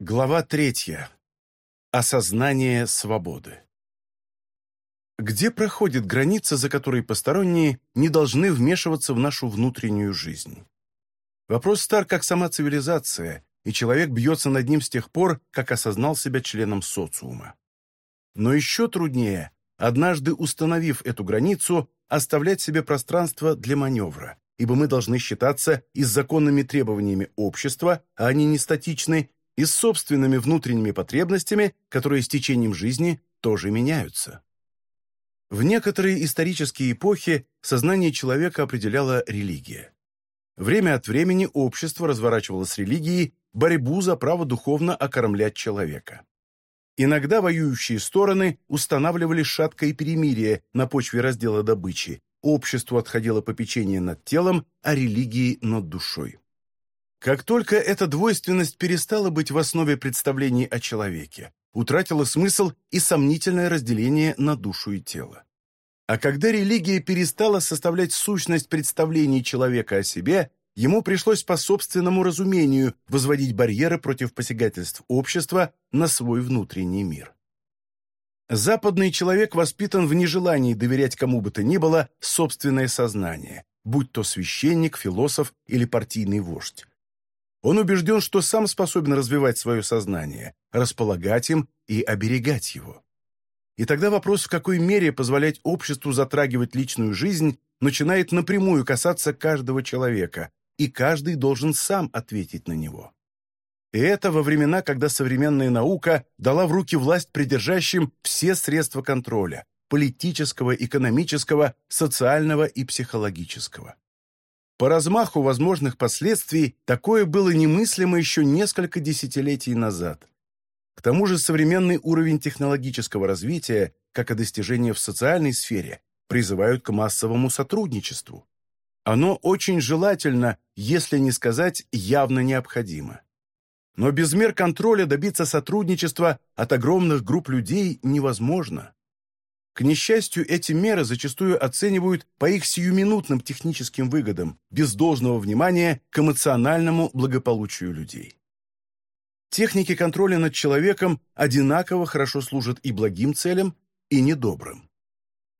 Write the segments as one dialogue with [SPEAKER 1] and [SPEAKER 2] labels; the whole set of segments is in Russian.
[SPEAKER 1] Глава третья. Осознание свободы. Где проходит граница, за которой посторонние не должны вмешиваться в нашу внутреннюю жизнь? Вопрос стар, как сама цивилизация, и человек бьется над ним с тех пор, как осознал себя членом социума. Но еще труднее, однажды установив эту границу, оставлять себе пространство для маневра, ибо мы должны считаться и с законными требованиями общества, а они не статичны, и с собственными внутренними потребностями, которые с течением жизни тоже меняются. В некоторые исторические эпохи сознание человека определяла религия. Время от времени общество разворачивало с религией борьбу за право духовно окормлять человека. Иногда воюющие стороны устанавливали шаткое перемирие на почве раздела добычи, обществу отходило попечение над телом, а религии над душой. Как только эта двойственность перестала быть в основе представлений о человеке, утратила смысл и сомнительное разделение на душу и тело. А когда религия перестала составлять сущность представлений человека о себе, ему пришлось по собственному разумению возводить барьеры против посягательств общества на свой внутренний мир. Западный человек воспитан в нежелании доверять кому бы то ни было собственное сознание, будь то священник, философ или партийный вождь. Он убежден, что сам способен развивать свое сознание, располагать им и оберегать его. И тогда вопрос, в какой мере позволять обществу затрагивать личную жизнь, начинает напрямую касаться каждого человека, и каждый должен сам ответить на него. И это во времена, когда современная наука дала в руки власть придержащим все средства контроля – политического, экономического, социального и психологического. По размаху возможных последствий такое было немыслимо еще несколько десятилетий назад. К тому же современный уровень технологического развития, как и достижения в социальной сфере, призывают к массовому сотрудничеству. Оно очень желательно, если не сказать явно необходимо. Но без мер контроля добиться сотрудничества от огромных групп людей невозможно. К несчастью, эти меры зачастую оценивают по их сиюминутным техническим выгодам, без должного внимания к эмоциональному благополучию людей. Техники контроля над человеком одинаково хорошо служат и благим целям, и недобрым.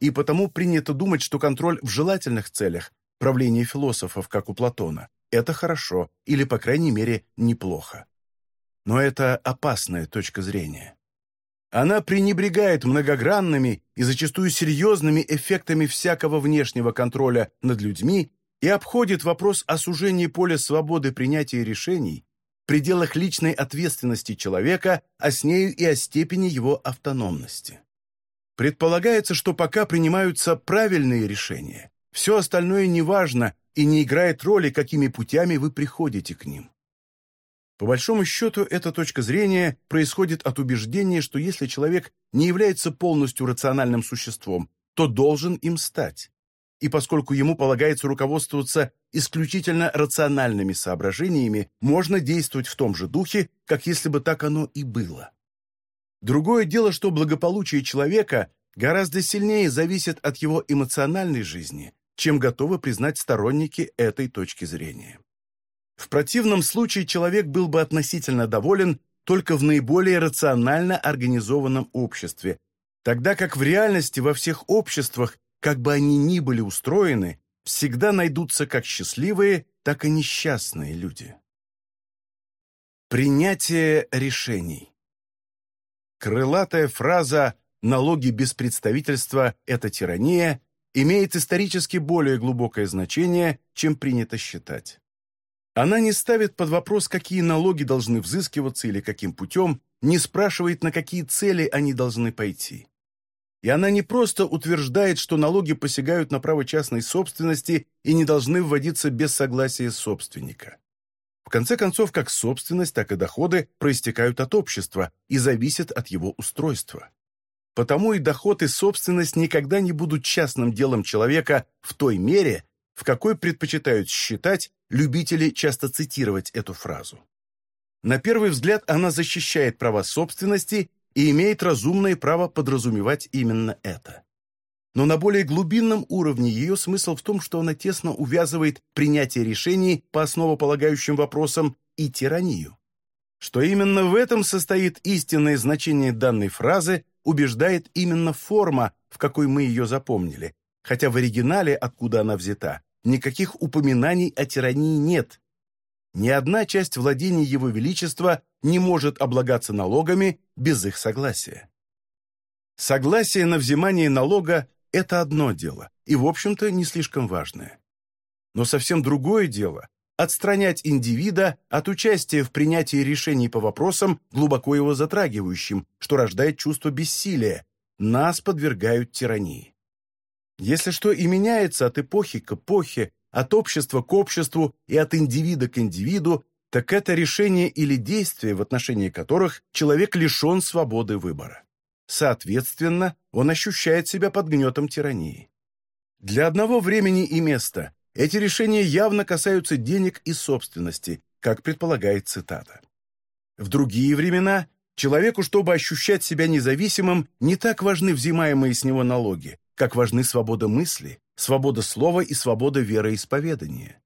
[SPEAKER 1] И потому принято думать, что контроль в желательных целях, правление философов, как у Платона, это хорошо или, по крайней мере, неплохо. Но это опасная точка зрения. Она пренебрегает многогранными и зачастую серьезными эффектами всякого внешнего контроля над людьми и обходит вопрос о сужении поля свободы принятия решений в пределах личной ответственности человека, а с нею и о степени его автономности. Предполагается, что пока принимаются правильные решения, все остальное неважно и не играет роли, какими путями вы приходите к ним. По большому счету, эта точка зрения происходит от убеждения, что если человек не является полностью рациональным существом, то должен им стать. И поскольку ему полагается руководствоваться исключительно рациональными соображениями, можно действовать в том же духе, как если бы так оно и было. Другое дело, что благополучие человека гораздо сильнее зависит от его эмоциональной жизни, чем готовы признать сторонники этой точки зрения. В противном случае человек был бы относительно доволен только в наиболее рационально организованном обществе, тогда как в реальности во всех обществах, как бы они ни были устроены, всегда найдутся как счастливые, так и несчастные люди. Принятие решений Крылатая фраза «налоги без представительства – это тирания» имеет исторически более глубокое значение, чем принято считать. Она не ставит под вопрос, какие налоги должны взыскиваться или каким путем, не спрашивает, на какие цели они должны пойти. И она не просто утверждает, что налоги посягают на право частной собственности и не должны вводиться без согласия собственника. В конце концов, как собственность, так и доходы проистекают от общества и зависят от его устройства. Потому и доход и собственность никогда не будут частным делом человека в той мере, в какой предпочитают считать любители часто цитировать эту фразу. На первый взгляд она защищает права собственности и имеет разумное право подразумевать именно это. Но на более глубинном уровне ее смысл в том, что она тесно увязывает принятие решений по основополагающим вопросам и тиранию. Что именно в этом состоит истинное значение данной фразы, убеждает именно форма, в какой мы ее запомнили, хотя в оригинале, откуда она взята, никаких упоминаний о тирании нет. Ни одна часть владений Его Величества не может облагаться налогами без их согласия. Согласие на взимание налога – это одно дело, и, в общем-то, не слишком важное. Но совсем другое дело – отстранять индивида от участия в принятии решений по вопросам, глубоко его затрагивающим, что рождает чувство бессилия. Нас подвергают тирании. Если что и меняется от эпохи к эпохе, от общества к обществу и от индивида к индивиду, так это решение или действие, в отношении которых человек лишен свободы выбора. Соответственно, он ощущает себя под гнетом тирании. Для одного времени и места эти решения явно касаются денег и собственности, как предполагает цитата. В другие времена человеку, чтобы ощущать себя независимым, не так важны взимаемые с него налоги, как важны свобода мысли, свобода слова и свобода вероисповедания.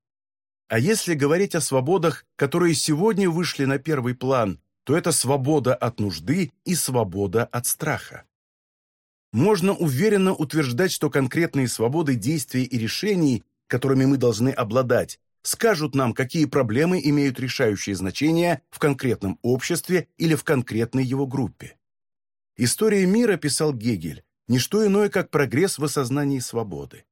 [SPEAKER 1] А если говорить о свободах, которые сегодня вышли на первый план, то это свобода от нужды и свобода от страха. Можно уверенно утверждать, что конкретные свободы действий и решений, которыми мы должны обладать, скажут нам, какие проблемы имеют решающее значение в конкретном обществе или в конкретной его группе. «История мира», писал Гегель, не что иное, как прогресс в осознании свободы.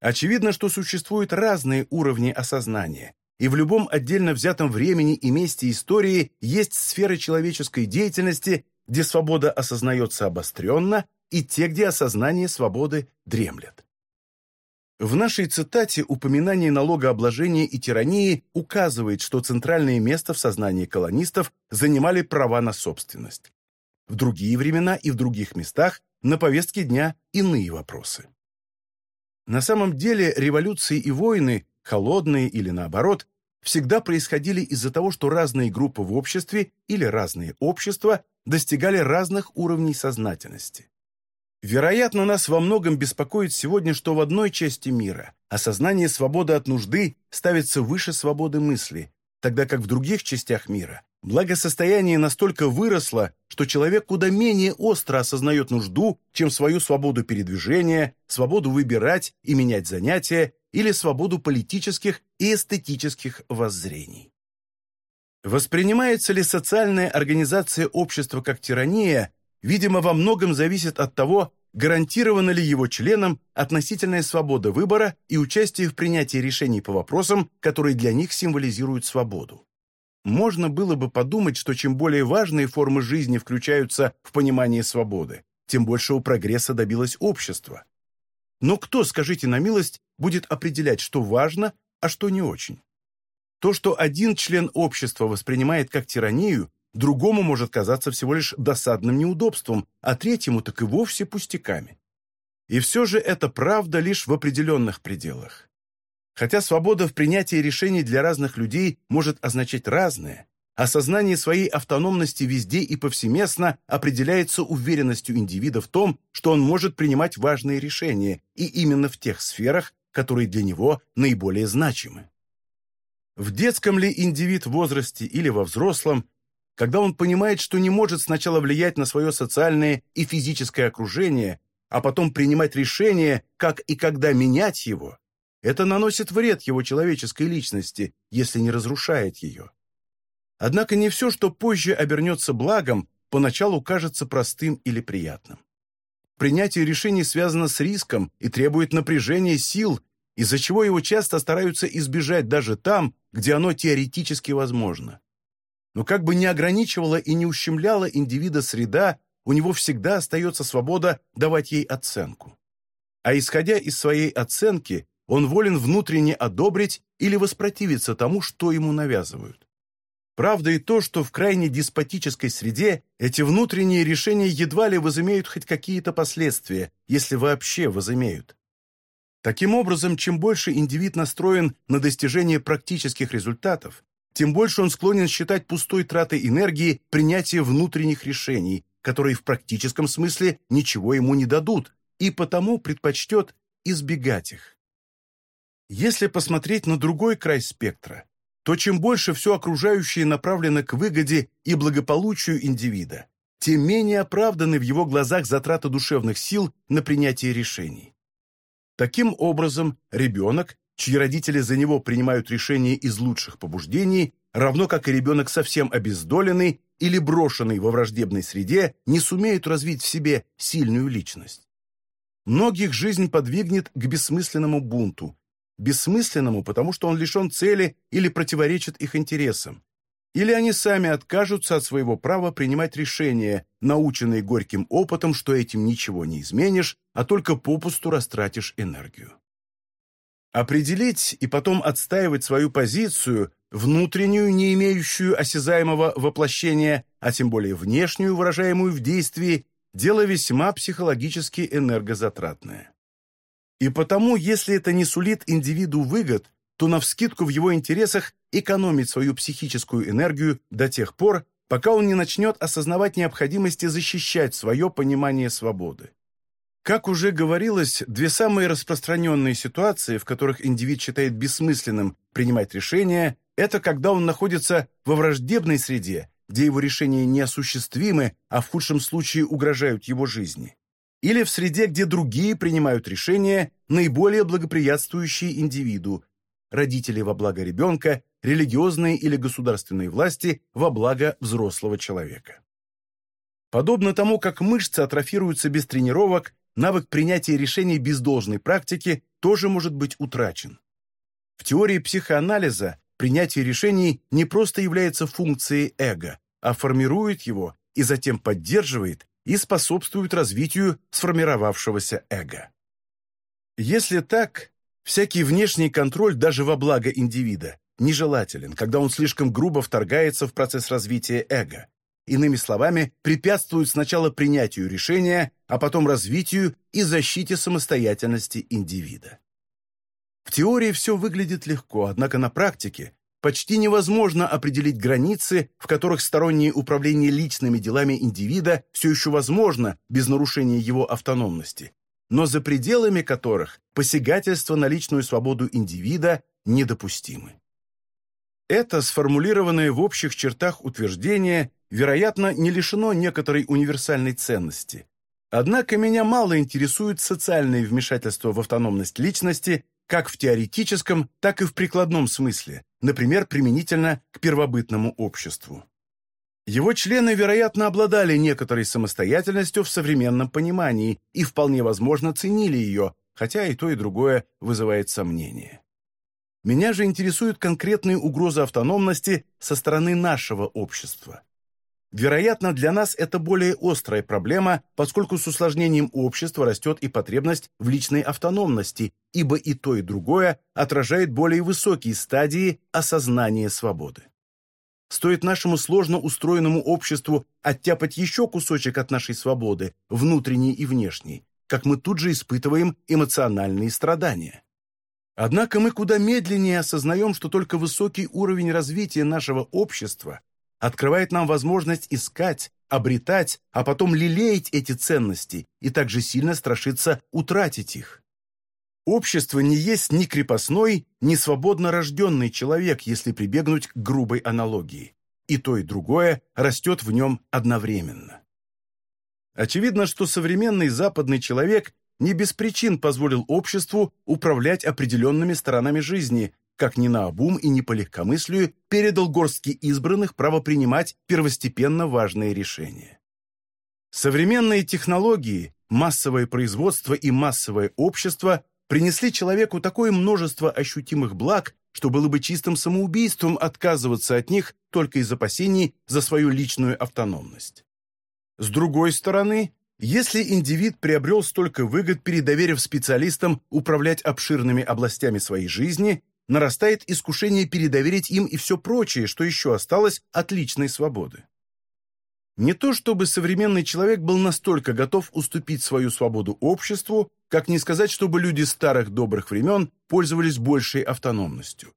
[SPEAKER 1] Очевидно, что существуют разные уровни осознания, и в любом отдельно взятом времени и месте истории есть сферы человеческой деятельности, где свобода осознается обостренно, и те, где осознание свободы дремлет. В нашей цитате упоминание налогообложения и тирании указывает, что центральное место в сознании колонистов занимали права на собственность. В другие времена и в других местах на повестке дня иные вопросы. На самом деле революции и войны, холодные или наоборот, всегда происходили из-за того, что разные группы в обществе или разные общества достигали разных уровней сознательности. Вероятно, нас во многом беспокоит сегодня, что в одной части мира осознание свободы от нужды ставится выше свободы мысли, тогда как в других частях мира Благосостояние настолько выросло, что человек куда менее остро осознает нужду, чем свою свободу передвижения, свободу выбирать и менять занятия или свободу политических и эстетических воззрений. Воспринимается ли социальная организация общества как тирания, видимо, во многом зависит от того, гарантирована ли его членам относительная свобода выбора и участие в принятии решений по вопросам, которые для них символизируют свободу можно было бы подумать, что чем более важные формы жизни включаются в понимание свободы, тем большего прогресса добилось общество. Но кто, скажите на милость, будет определять, что важно, а что не очень? То, что один член общества воспринимает как тиранию, другому может казаться всего лишь досадным неудобством, а третьему так и вовсе пустяками. И все же это правда лишь в определенных пределах. Хотя свобода в принятии решений для разных людей может означать разное, осознание своей автономности везде и повсеместно определяется уверенностью индивида в том, что он может принимать важные решения, и именно в тех сферах, которые для него наиболее значимы. В детском ли индивид возрасте или во взрослом, когда он понимает, что не может сначала влиять на свое социальное и физическое окружение, а потом принимать решение, как и когда менять его, это наносит вред его человеческой личности, если не разрушает ее. Однако не все, что позже обернется благом, поначалу кажется простым или приятным. Принятие решений связано с риском и требует напряжения сил, из-за чего его часто стараются избежать даже там, где оно теоретически возможно. Но как бы ни ограничивала и не ущемляла индивида среда, у него всегда остается свобода давать ей оценку. А исходя из своей оценки, он волен внутренне одобрить или воспротивиться тому, что ему навязывают. Правда и то, что в крайне деспотической среде эти внутренние решения едва ли возымеют хоть какие-то последствия, если вообще возымеют. Таким образом, чем больше индивид настроен на достижение практических результатов, тем больше он склонен считать пустой тратой энергии принятие внутренних решений, которые в практическом смысле ничего ему не дадут, и потому предпочтет избегать их. Если посмотреть на другой край спектра, то чем больше все окружающее направлено к выгоде и благополучию индивида, тем менее оправданы в его глазах затраты душевных сил на принятие решений. Таким образом, ребенок, чьи родители за него принимают решения из лучших побуждений, равно как и ребенок совсем обездоленный или брошенный во враждебной среде, не сумеет развить в себе сильную личность. Многих жизнь подвигнет к бессмысленному бунту, бессмысленному, потому что он лишен цели или противоречит их интересам. Или они сами откажутся от своего права принимать решения, наученные горьким опытом, что этим ничего не изменишь, а только попусту растратишь энергию. Определить и потом отстаивать свою позицию, внутреннюю, не имеющую осязаемого воплощения, а тем более внешнюю, выражаемую в действии, дело весьма психологически энергозатратное. И потому, если это не сулит индивиду выгод, то навскидку в его интересах экономить свою психическую энергию до тех пор, пока он не начнет осознавать необходимости защищать свое понимание свободы. Как уже говорилось, две самые распространенные ситуации, в которых индивид считает бессмысленным принимать решения, это когда он находится во враждебной среде, где его решения неосуществимы, а в худшем случае угрожают его жизни или в среде, где другие принимают решения, наиболее благоприятствующие индивиду, родители во благо ребенка, религиозные или государственные власти во благо взрослого человека. Подобно тому, как мышцы атрофируются без тренировок, навык принятия решений без должной практики тоже может быть утрачен. В теории психоанализа принятие решений не просто является функцией эго, а формирует его и затем поддерживает и способствуют развитию сформировавшегося эго. Если так, всякий внешний контроль даже во благо индивида нежелателен, когда он слишком грубо вторгается в процесс развития эго. Иными словами, препятствует сначала принятию решения, а потом развитию и защите самостоятельности индивида. В теории все выглядит легко, однако на практике почти невозможно определить границы, в которых стороннее управление личными делами индивида все еще возможно без нарушения его автономности, но за пределами которых посягательство на личную свободу индивида недопустимы. Это сформулированное в общих чертах утверждение, вероятно, не лишено некоторой универсальной ценности. Однако меня мало интересует социальное вмешательство в автономность личности как в теоретическом, так и в прикладном смысле, например, применительно к первобытному обществу. Его члены, вероятно, обладали некоторой самостоятельностью в современном понимании и вполне возможно ценили ее, хотя и то, и другое вызывает сомнения. Меня же интересуют конкретные угрозы автономности со стороны нашего общества. Вероятно, для нас это более острая проблема, поскольку с усложнением общества растет и потребность в личной автономности, ибо и то, и другое отражает более высокие стадии осознания свободы. Стоит нашему сложно устроенному обществу оттяпать еще кусочек от нашей свободы, внутренней и внешней, как мы тут же испытываем эмоциональные страдания. Однако мы куда медленнее осознаем, что только высокий уровень развития нашего общества – открывает нам возможность искать, обретать, а потом лелеять эти ценности и также сильно страшиться утратить их. Общество не есть ни крепостной, ни свободно рожденный человек, если прибегнуть к грубой аналогии. И то, и другое растет в нем одновременно. Очевидно, что современный западный человек не без причин позволил обществу управлять определенными сторонами жизни, как ни наобум и ни по легкомыслию, передал горстке избранных право принимать первостепенно важные решения. Современные технологии, массовое производство и массовое общество принесли человеку такое множество ощутимых благ, что было бы чистым самоубийством отказываться от них только из опасений за свою личную автономность. С другой стороны, если индивид приобрел столько выгод, передоверив специалистам управлять обширными областями своей жизни, нарастает искушение передоверить им и все прочее, что еще осталось от личной свободы. Не то чтобы современный человек был настолько готов уступить свою свободу обществу, как не сказать, чтобы люди старых добрых времен пользовались большей автономностью.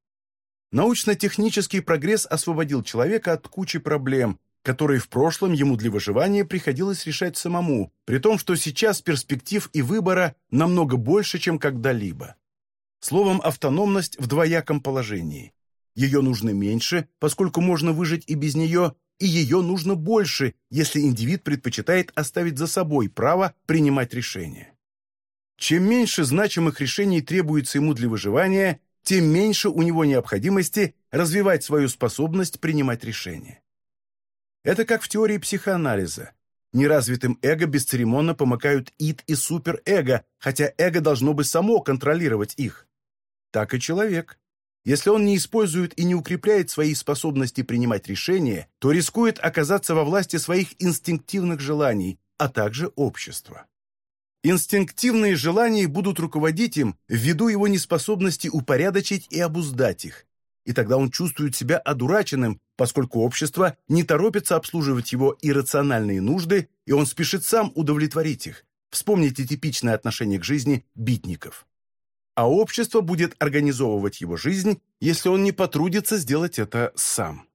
[SPEAKER 1] Научно-технический прогресс освободил человека от кучи проблем, которые в прошлом ему для выживания приходилось решать самому, при том, что сейчас перспектив и выбора намного больше, чем когда-либо. Словом, автономность в двояком положении. ее нужно меньше, поскольку можно выжить и без нее, и ее нужно больше, если индивид предпочитает оставить за собой право принимать решения. Чем меньше значимых решений требуется ему для выживания, тем меньше у него необходимости развивать свою способность принимать решения. Это как в теории психоанализа. Неразвитым эго бесцеремонно помыкают ид и суперэго, хотя эго должно бы само контролировать их. Так и человек. Если он не использует и не укрепляет свои способности принимать решения, то рискует оказаться во власти своих инстинктивных желаний, а также общества. Инстинктивные желания будут руководить им ввиду его неспособности упорядочить и обуздать их. И тогда он чувствует себя одураченным, поскольку общество не торопится обслуживать его иррациональные нужды, и он спешит сам удовлетворить их. Вспомните типичное отношение к жизни битников а общество будет организовывать его жизнь, если он не потрудится сделать это сам.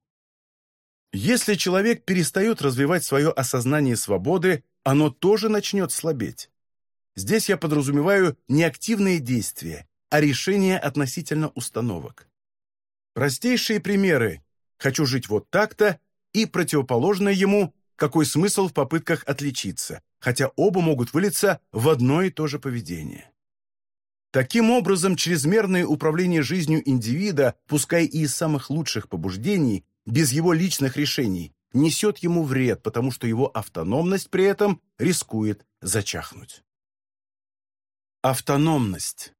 [SPEAKER 1] Если человек перестает развивать свое осознание свободы, оно тоже начнет слабеть. Здесь я подразумеваю не активные действия, а решения относительно установок. Простейшие примеры «хочу жить вот так-то» и противоположное ему «какой смысл в попытках отличиться», хотя оба могут вылиться в одно и то же поведение. Таким образом, чрезмерное управление жизнью индивида, пускай и из самых лучших побуждений, без его личных решений, несет ему вред, потому что его автономность при этом рискует зачахнуть. Автономность.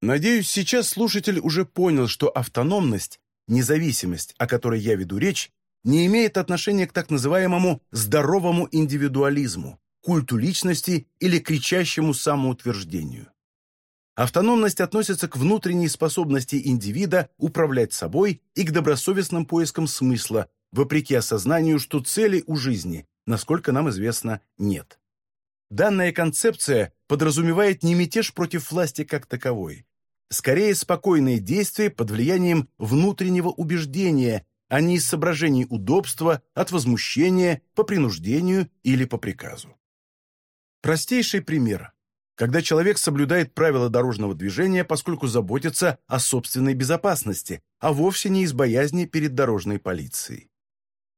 [SPEAKER 1] Надеюсь, сейчас слушатель уже понял, что автономность, независимость, о которой я веду речь, не имеет отношения к так называемому здоровому индивидуализму, культу личности или кричащему самоутверждению. Автономность относится к внутренней способности индивида управлять собой и к добросовестным поискам смысла, вопреки осознанию, что цели у жизни, насколько нам известно, нет. Данная концепция подразумевает не мятеж против власти как таковой, скорее спокойные действия под влиянием внутреннего убеждения, а не из соображений удобства, от возмущения, по принуждению или по приказу. Простейший пример когда человек соблюдает правила дорожного движения, поскольку заботится о собственной безопасности, а вовсе не из боязни перед дорожной полицией.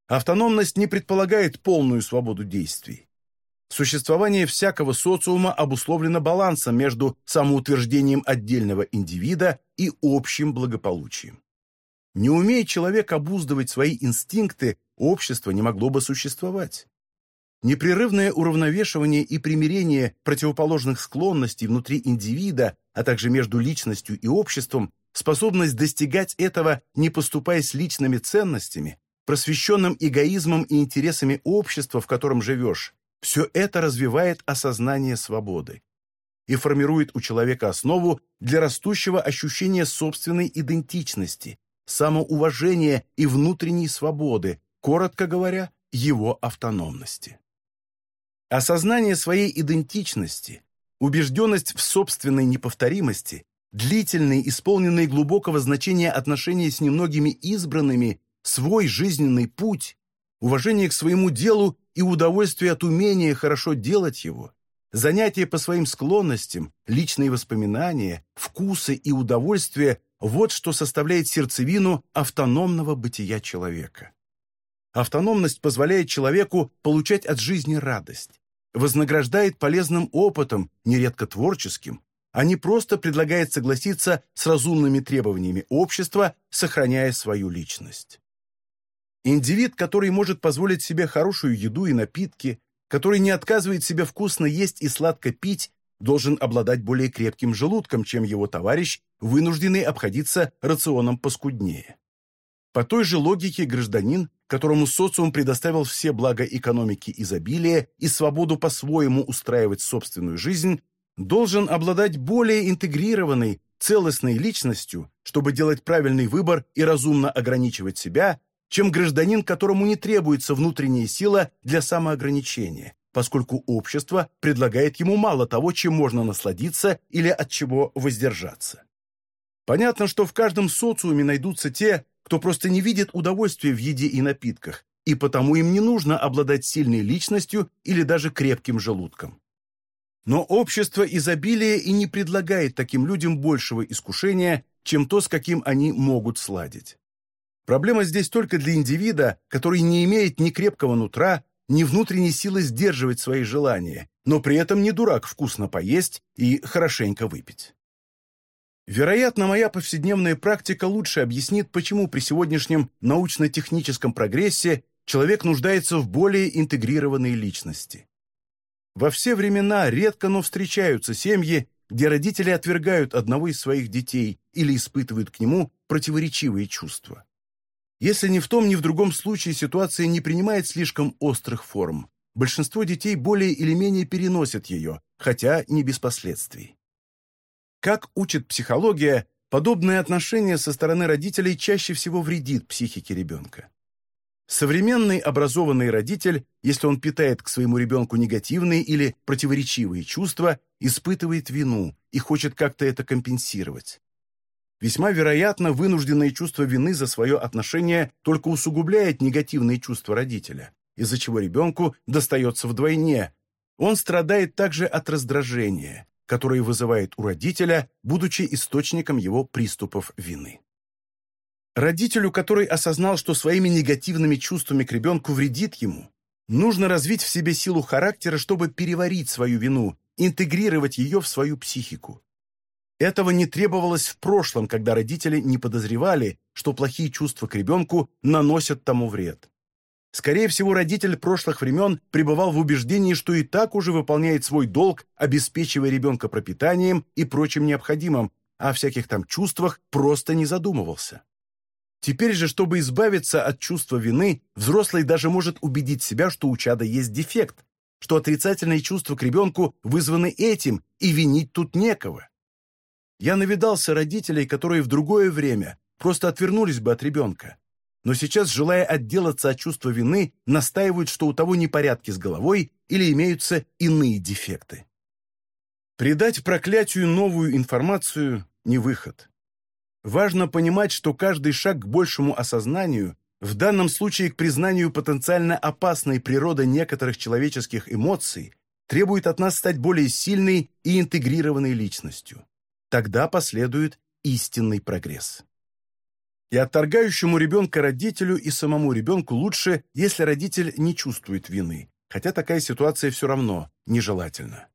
[SPEAKER 1] Автономность не предполагает полную свободу действий. Существование всякого социума обусловлено балансом между самоутверждением отдельного индивида и общим благополучием. Не умея человек обуздывать свои инстинкты, общество не могло бы существовать. Непрерывное уравновешивание и примирение противоположных склонностей внутри индивида, а также между личностью и обществом, способность достигать этого, не поступаясь личными ценностями, просвещенным эгоизмом и интересами общества, в котором живешь, все это развивает осознание свободы и формирует у человека основу для растущего ощущения собственной идентичности, самоуважения и внутренней свободы, коротко говоря, его автономности. Осознание своей идентичности, убежденность в собственной неповторимости, длительные, исполненные глубокого значения отношения с немногими избранными, свой жизненный путь, уважение к своему делу и удовольствие от умения хорошо делать его, занятия по своим склонностям, личные воспоминания, вкусы и удовольствия – вот что составляет сердцевину автономного бытия человека. Автономность позволяет человеку получать от жизни радость, вознаграждает полезным опытом, нередко творческим, а не просто предлагает согласиться с разумными требованиями общества, сохраняя свою личность. Индивид, который может позволить себе хорошую еду и напитки, который не отказывает себе вкусно есть и сладко пить, должен обладать более крепким желудком, чем его товарищ, вынужденный обходиться рационом поскуднее. По той же логике гражданин, которому социум предоставил все блага экономики изобилия и свободу по-своему устраивать собственную жизнь, должен обладать более интегрированной, целостной личностью, чтобы делать правильный выбор и разумно ограничивать себя, чем гражданин, которому не требуется внутренняя сила для самоограничения, поскольку общество предлагает ему мало того, чем можно насладиться или от чего воздержаться. Понятно, что в каждом социуме найдутся те, кто просто не видит удовольствия в еде и напитках, и потому им не нужно обладать сильной личностью или даже крепким желудком. Но общество изобилия и не предлагает таким людям большего искушения, чем то, с каким они могут сладить. Проблема здесь только для индивида, который не имеет ни крепкого нутра, ни внутренней силы сдерживать свои желания, но при этом не дурак вкусно поесть и хорошенько выпить. Вероятно, моя повседневная практика лучше объяснит, почему при сегодняшнем научно-техническом прогрессе человек нуждается в более интегрированной личности. Во все времена редко, но встречаются семьи, где родители отвергают одного из своих детей или испытывают к нему противоречивые чувства. Если ни в том, ни в другом случае ситуация не принимает слишком острых форм, большинство детей более или менее переносят ее, хотя не без последствий. Как учит психология, подобное отношение со стороны родителей чаще всего вредит психике ребенка. Современный образованный родитель, если он питает к своему ребенку негативные или противоречивые чувства, испытывает вину и хочет как-то это компенсировать. Весьма вероятно, вынужденное чувство вины за свое отношение только усугубляет негативные чувства родителя, из-за чего ребенку достается вдвойне. Он страдает также от раздражения, которое вызывает у родителя, будучи источником его приступов вины. Родителю, который осознал, что своими негативными чувствами к ребенку вредит ему, нужно развить в себе силу характера, чтобы переварить свою вину, интегрировать ее в свою психику. Этого не требовалось в прошлом, когда родители не подозревали, что плохие чувства к ребенку наносят тому вред. Скорее всего, родитель прошлых времен пребывал в убеждении, что и так уже выполняет свой долг, обеспечивая ребенка пропитанием и прочим необходимым, а о всяких там чувствах просто не задумывался. Теперь же, чтобы избавиться от чувства вины, взрослый даже может убедить себя, что у чада есть дефект, что отрицательные чувства к ребенку вызваны этим, и винить тут некого. Я навидался родителей, которые в другое время просто отвернулись бы от ребенка, но сейчас, желая отделаться от чувства вины, настаивают, что у того непорядки с головой или имеются иные дефекты. Придать проклятию новую информацию – не выход. Важно понимать, что каждый шаг к большему осознанию, в данном случае к признанию потенциально опасной природы некоторых человеческих эмоций, требует от нас стать более сильной и интегрированной личностью. Тогда последует истинный прогресс. И отторгающему ребенка родителю и самому ребенку лучше, если родитель не чувствует вины, хотя такая ситуация все равно нежелательна.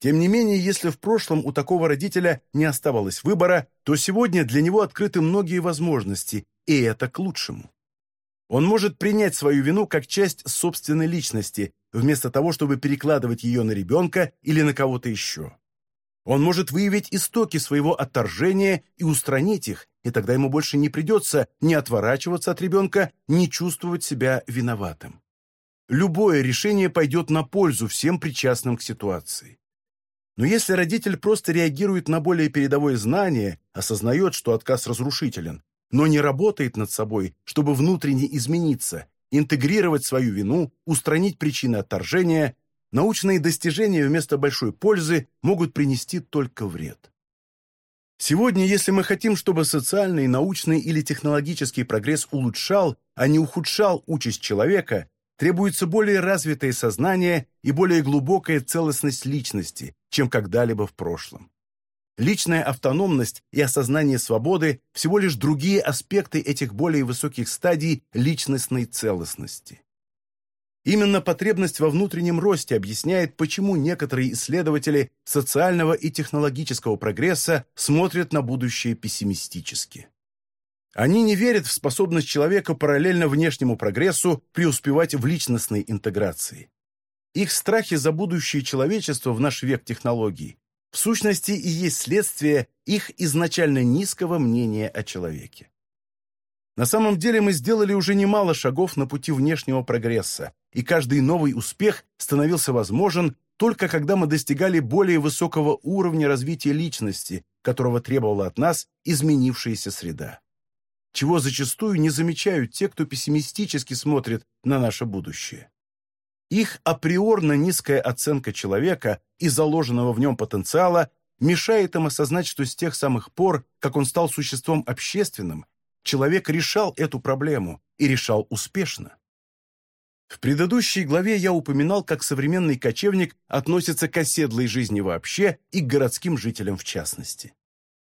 [SPEAKER 1] Тем не менее, если в прошлом у такого родителя не оставалось выбора, то сегодня для него открыты многие возможности, и это к лучшему. Он может принять свою вину как часть собственной личности, вместо того, чтобы перекладывать ее на ребенка или на кого-то еще. Он может выявить истоки своего отторжения и устранить их, и тогда ему больше не придется ни отворачиваться от ребенка, ни чувствовать себя виноватым. Любое решение пойдет на пользу всем причастным к ситуации. Но если родитель просто реагирует на более передовое знание, осознает, что отказ разрушителен, но не работает над собой, чтобы внутренне измениться, интегрировать свою вину, устранить причины отторжения, научные достижения вместо большой пользы могут принести только вред. Сегодня, если мы хотим, чтобы социальный, научный или технологический прогресс улучшал, а не ухудшал участь человека, требуется более развитое сознание и более глубокая целостность личности, чем когда-либо в прошлом. Личная автономность и осознание свободы – всего лишь другие аспекты этих более высоких стадий личностной целостности. Именно потребность во внутреннем росте объясняет, почему некоторые исследователи социального и технологического прогресса смотрят на будущее пессимистически. Они не верят в способность человека параллельно внешнему прогрессу преуспевать в личностной интеграции. Их страхи за будущее человечества в наш век технологий в сущности и есть следствие их изначально низкого мнения о человеке. На самом деле мы сделали уже немало шагов на пути внешнего прогресса, и каждый новый успех становился возможен только когда мы достигали более высокого уровня развития личности, которого требовала от нас изменившаяся среда чего зачастую не замечают те, кто пессимистически смотрит на наше будущее. Их априорно низкая оценка человека и заложенного в нем потенциала мешает им осознать, что с тех самых пор, как он стал существом общественным, человек решал эту проблему и решал успешно. В предыдущей главе я упоминал, как современный кочевник относится к оседлой жизни вообще и к городским жителям в частности.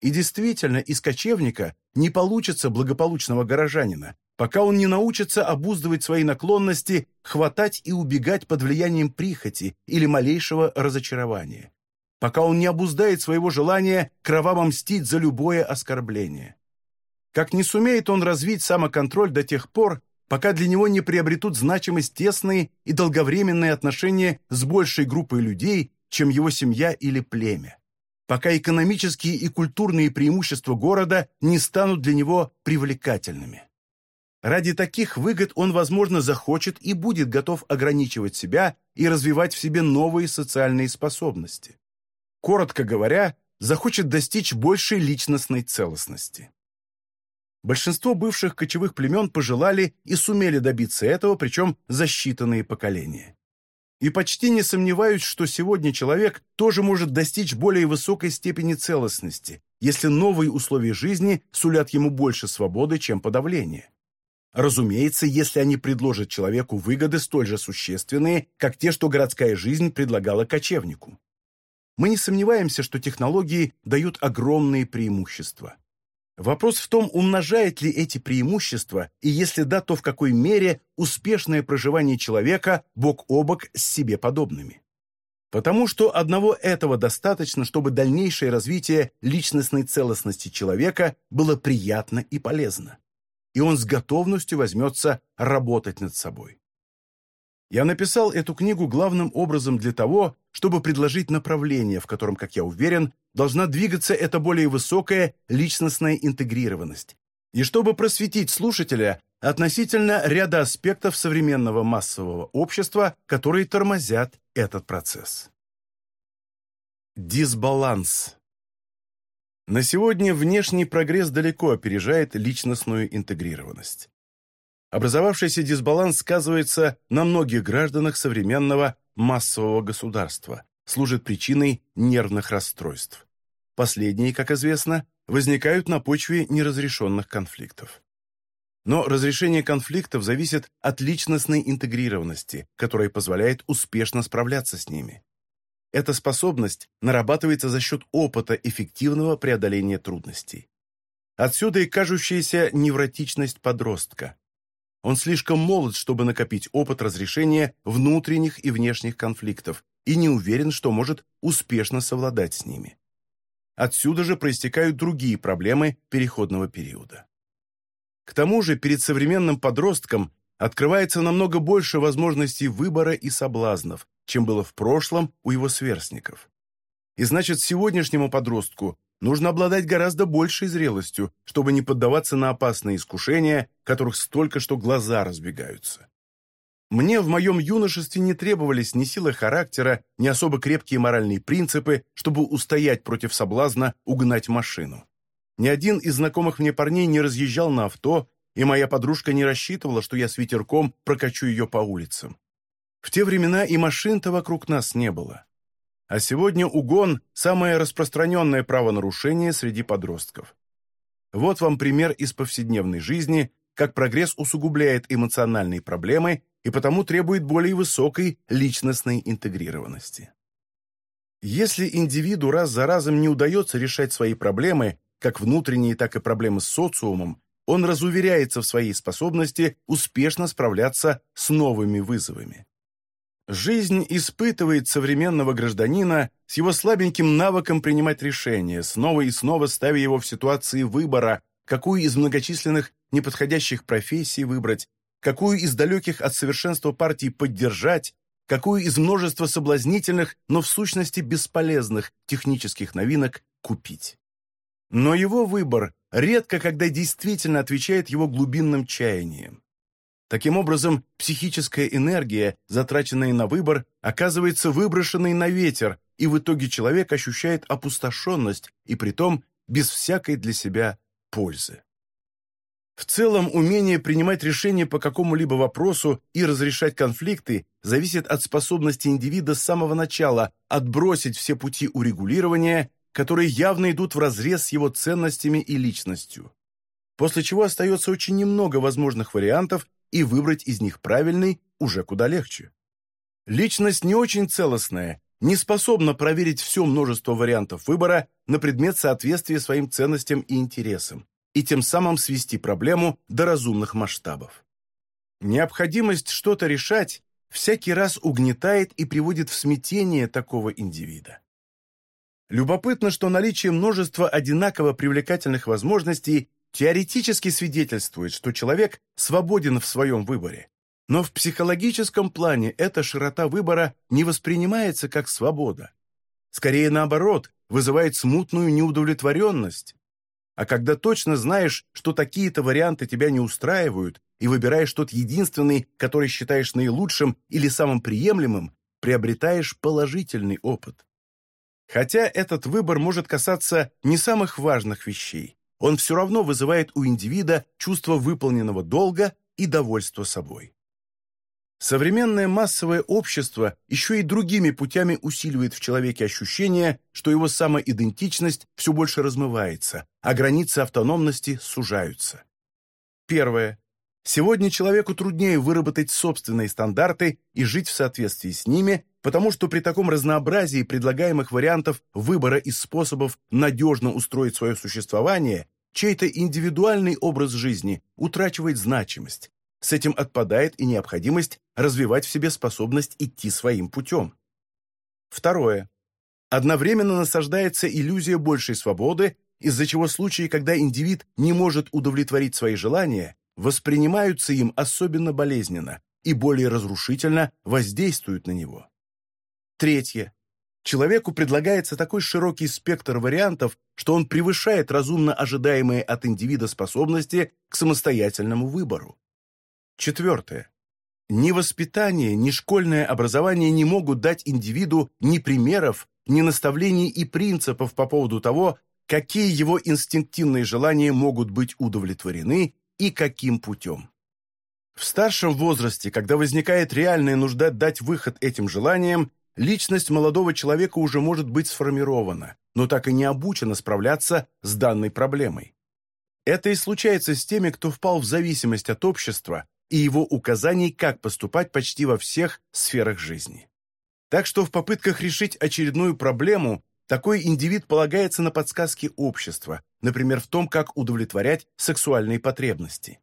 [SPEAKER 1] И действительно, из кочевника не получится благополучного горожанина, пока он не научится обуздывать свои наклонности, хватать и убегать под влиянием прихоти или малейшего разочарования, пока он не обуздает своего желания кроваво мстить за любое оскорбление. Как не сумеет он развить самоконтроль до тех пор, пока для него не приобретут значимость тесные и долговременные отношения с большей группой людей, чем его семья или племя пока экономические и культурные преимущества города не станут для него привлекательными. Ради таких выгод он, возможно, захочет и будет готов ограничивать себя и развивать в себе новые социальные способности. Коротко говоря, захочет достичь большей личностной целостности. Большинство бывших кочевых племен пожелали и сумели добиться этого, причем за считанные поколения. И почти не сомневаюсь, что сегодня человек тоже может достичь более высокой степени целостности, если новые условия жизни сулят ему больше свободы, чем подавление. Разумеется, если они предложат человеку выгоды столь же существенные, как те, что городская жизнь предлагала кочевнику. Мы не сомневаемся, что технологии дают огромные преимущества. Вопрос в том, умножает ли эти преимущества, и если да, то в какой мере успешное проживание человека бок о бок с себе подобными. Потому что одного этого достаточно, чтобы дальнейшее развитие личностной целостности человека было приятно и полезно. И он с готовностью возьмется работать над собой. Я написал эту книгу главным образом для того, чтобы предложить направление, в котором, как я уверен, должна двигаться эта более высокая личностная интегрированность, и чтобы просветить слушателя относительно ряда аспектов современного массового общества, которые тормозят этот процесс. Дисбаланс. На сегодня внешний прогресс далеко опережает личностную интегрированность. Образовавшийся дисбаланс сказывается на многих гражданах современного массового государства, служит причиной нервных расстройств. Последние, как известно, возникают на почве неразрешенных конфликтов. Но разрешение конфликтов зависит от личностной интегрированности, которая позволяет успешно справляться с ними. Эта способность нарабатывается за счет опыта эффективного преодоления трудностей. Отсюда и кажущаяся невротичность подростка. Он слишком молод, чтобы накопить опыт разрешения внутренних и внешних конфликтов и не уверен, что может успешно совладать с ними. Отсюда же проистекают другие проблемы переходного периода. К тому же перед современным подростком открывается намного больше возможностей выбора и соблазнов, чем было в прошлом у его сверстников. И значит, сегодняшнему подростку нужно обладать гораздо большей зрелостью, чтобы не поддаваться на опасные искушения, которых столько, что глаза разбегаются. Мне в моем юношестве не требовались ни силы характера, ни особо крепкие моральные принципы, чтобы устоять против соблазна угнать машину. Ни один из знакомых мне парней не разъезжал на авто, и моя подружка не рассчитывала, что я с ветерком прокачу ее по улицам. В те времена и машин-то вокруг нас не было. А сегодня угон – самое распространенное правонарушение среди подростков. Вот вам пример из повседневной жизни, как прогресс усугубляет эмоциональные проблемы и потому требует более высокой личностной интегрированности. Если индивиду раз за разом не удается решать свои проблемы, как внутренние, так и проблемы с социумом, он разуверяется в своей способности успешно справляться с новыми вызовами. Жизнь испытывает современного гражданина с его слабеньким навыком принимать решения, снова и снова ставя его в ситуации выбора, какую из многочисленных неподходящих профессий выбрать, какую из далеких от совершенства партий поддержать, какую из множества соблазнительных, но в сущности бесполезных технических новинок купить. Но его выбор редко когда действительно отвечает его глубинным чаяниям. Таким образом, психическая энергия, затраченная на выбор, оказывается выброшенной на ветер, и в итоге человек ощущает опустошенность, и притом без всякой для себя пользы. В целом, умение принимать решения по какому-либо вопросу и разрешать конфликты зависит от способности индивида с самого начала отбросить все пути урегулирования, которые явно идут вразрез с его ценностями и личностью. После чего остается очень немного возможных вариантов, и выбрать из них правильный уже куда легче. Личность не очень целостная, не способна проверить все множество вариантов выбора на предмет соответствия своим ценностям и интересам, и тем самым свести проблему до разумных масштабов. Необходимость что-то решать всякий раз угнетает и приводит в смятение такого индивида. Любопытно, что наличие множества одинаково привлекательных возможностей теоретически свидетельствует, что человек свободен в своем выборе. Но в психологическом плане эта широта выбора не воспринимается как свобода. Скорее наоборот, вызывает смутную неудовлетворенность. А когда точно знаешь, что такие-то варианты тебя не устраивают, и выбираешь тот единственный, который считаешь наилучшим или самым приемлемым, приобретаешь положительный опыт. Хотя этот выбор может касаться не самых важных вещей, он все равно вызывает у индивида чувство выполненного долга и довольство собой. Современное массовое общество еще и другими путями усиливает в человеке ощущение, что его самоидентичность все больше размывается, а границы автономности сужаются. Первое. Сегодня человеку труднее выработать собственные стандарты и жить в соответствии с ними, потому что при таком разнообразии предлагаемых вариантов выбора и способов надежно устроить свое существование, чей-то индивидуальный образ жизни утрачивает значимость, с этим отпадает и необходимость развивать в себе способность идти своим путем. Второе. Одновременно насаждается иллюзия большей свободы, из-за чего случаи, когда индивид не может удовлетворить свои желания, воспринимаются им особенно болезненно и более разрушительно воздействуют на него. Третье. Человеку предлагается такой широкий спектр вариантов, что он превышает разумно ожидаемые от индивида способности к самостоятельному выбору. Четвертое. Ни воспитание, ни школьное образование не могут дать индивиду ни примеров, ни наставлений и принципов по поводу того, какие его инстинктивные желания могут быть удовлетворены и каким путем. В старшем возрасте, когда возникает реальная нужда дать выход этим желаниям, личность молодого человека уже может быть сформирована, но так и не обучена справляться с данной проблемой. Это и случается с теми, кто впал в зависимость от общества и его указаний, как поступать почти во всех сферах жизни. Так что в попытках решить очередную проблему такой индивид полагается на подсказки общества, например, в том, как удовлетворять сексуальные потребности.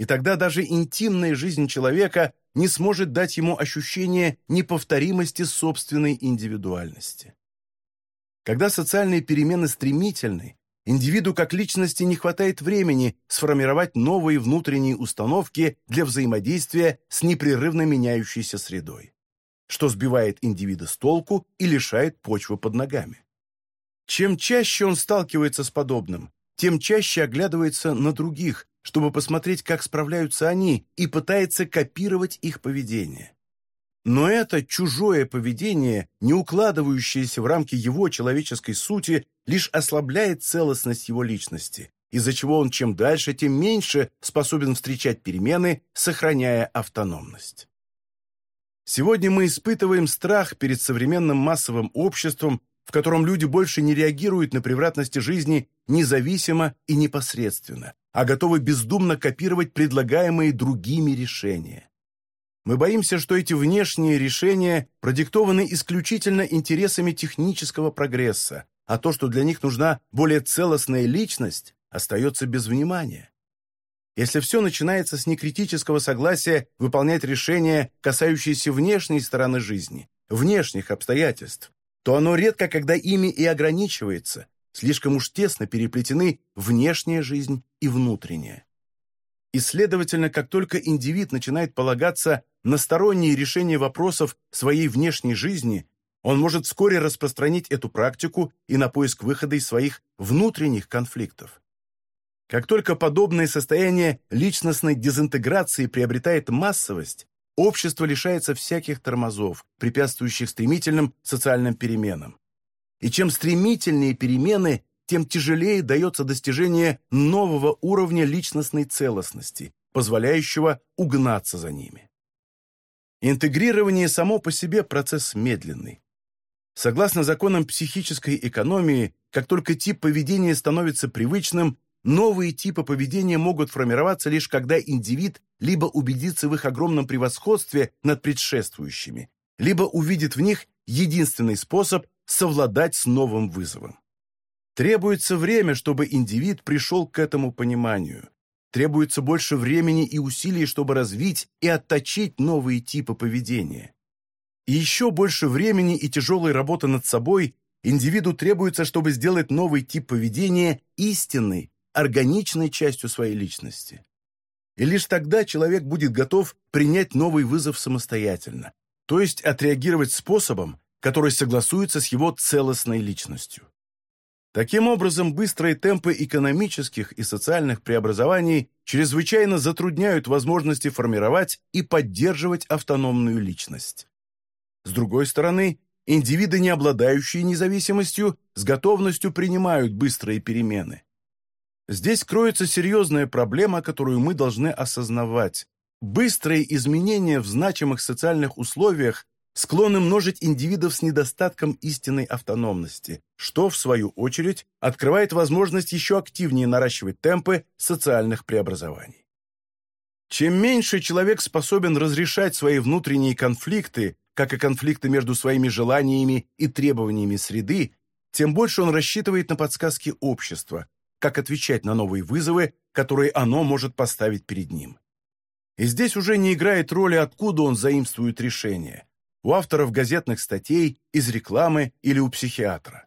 [SPEAKER 1] И тогда даже интимная жизнь человека не сможет дать ему ощущение неповторимости собственной индивидуальности. Когда социальные перемены стремительны, Индивиду как личности не хватает времени сформировать новые внутренние установки для взаимодействия с непрерывно меняющейся средой, что сбивает индивида с толку и лишает почвы под ногами. Чем чаще он сталкивается с подобным, тем чаще оглядывается на других, чтобы посмотреть, как справляются они, и пытается копировать их поведение. Но это чужое поведение, не укладывающееся в рамки его человеческой сути, лишь ослабляет целостность его личности, из-за чего он чем дальше, тем меньше способен встречать перемены, сохраняя автономность. Сегодня мы испытываем страх перед современным массовым обществом, в котором люди больше не реагируют на превратности жизни независимо и непосредственно, а готовы бездумно копировать предлагаемые другими решения. Мы боимся, что эти внешние решения продиктованы исключительно интересами технического прогресса, а то, что для них нужна более целостная личность, остается без внимания. Если все начинается с некритического согласия выполнять решения, касающиеся внешней стороны жизни, внешних обстоятельств, то оно редко когда ими и ограничивается, слишком уж тесно переплетены внешняя жизнь и внутренняя. И, следовательно, как только индивид начинает полагаться на сторонние решения вопросов своей внешней жизни, он может вскоре распространить эту практику и на поиск выхода из своих внутренних конфликтов. Как только подобное состояние личностной дезинтеграции приобретает массовость, общество лишается всяких тормозов, препятствующих стремительным социальным переменам. И чем стремительнее перемены, тем тяжелее дается достижение нового уровня личностной целостности, позволяющего угнаться за ними. Интегрирование само по себе процесс медленный. Согласно законам психической экономии, как только тип поведения становится привычным, новые типы поведения могут формироваться лишь когда индивид либо убедится в их огромном превосходстве над предшествующими, либо увидит в них единственный способ совладать с новым вызовом. Требуется время, чтобы индивид пришел к этому пониманию. Требуется больше времени и усилий, чтобы развить и отточить новые типы поведения. И еще больше времени и тяжелой работы над собой индивиду требуется, чтобы сделать новый тип поведения истинной, органичной частью своей личности. И лишь тогда человек будет готов принять новый вызов самостоятельно, то есть отреагировать способом, который согласуется с его целостной личностью. Таким образом, быстрые темпы экономических и социальных преобразований чрезвычайно затрудняют возможности формировать и поддерживать автономную личность. С другой стороны, индивиды, не обладающие независимостью, с готовностью принимают быстрые перемены. Здесь кроется серьезная проблема, которую мы должны осознавать. Быстрые изменения в значимых социальных условиях склонны множить индивидов с недостатком истинной автономности, что, в свою очередь, открывает возможность еще активнее наращивать темпы социальных преобразований. Чем меньше человек способен разрешать свои внутренние конфликты, как и конфликты между своими желаниями и требованиями среды, тем больше он рассчитывает на подсказки общества, как отвечать на новые вызовы, которые оно может поставить перед ним. И здесь уже не играет роли, откуда он заимствует решения у авторов газетных статей, из рекламы или у психиатра.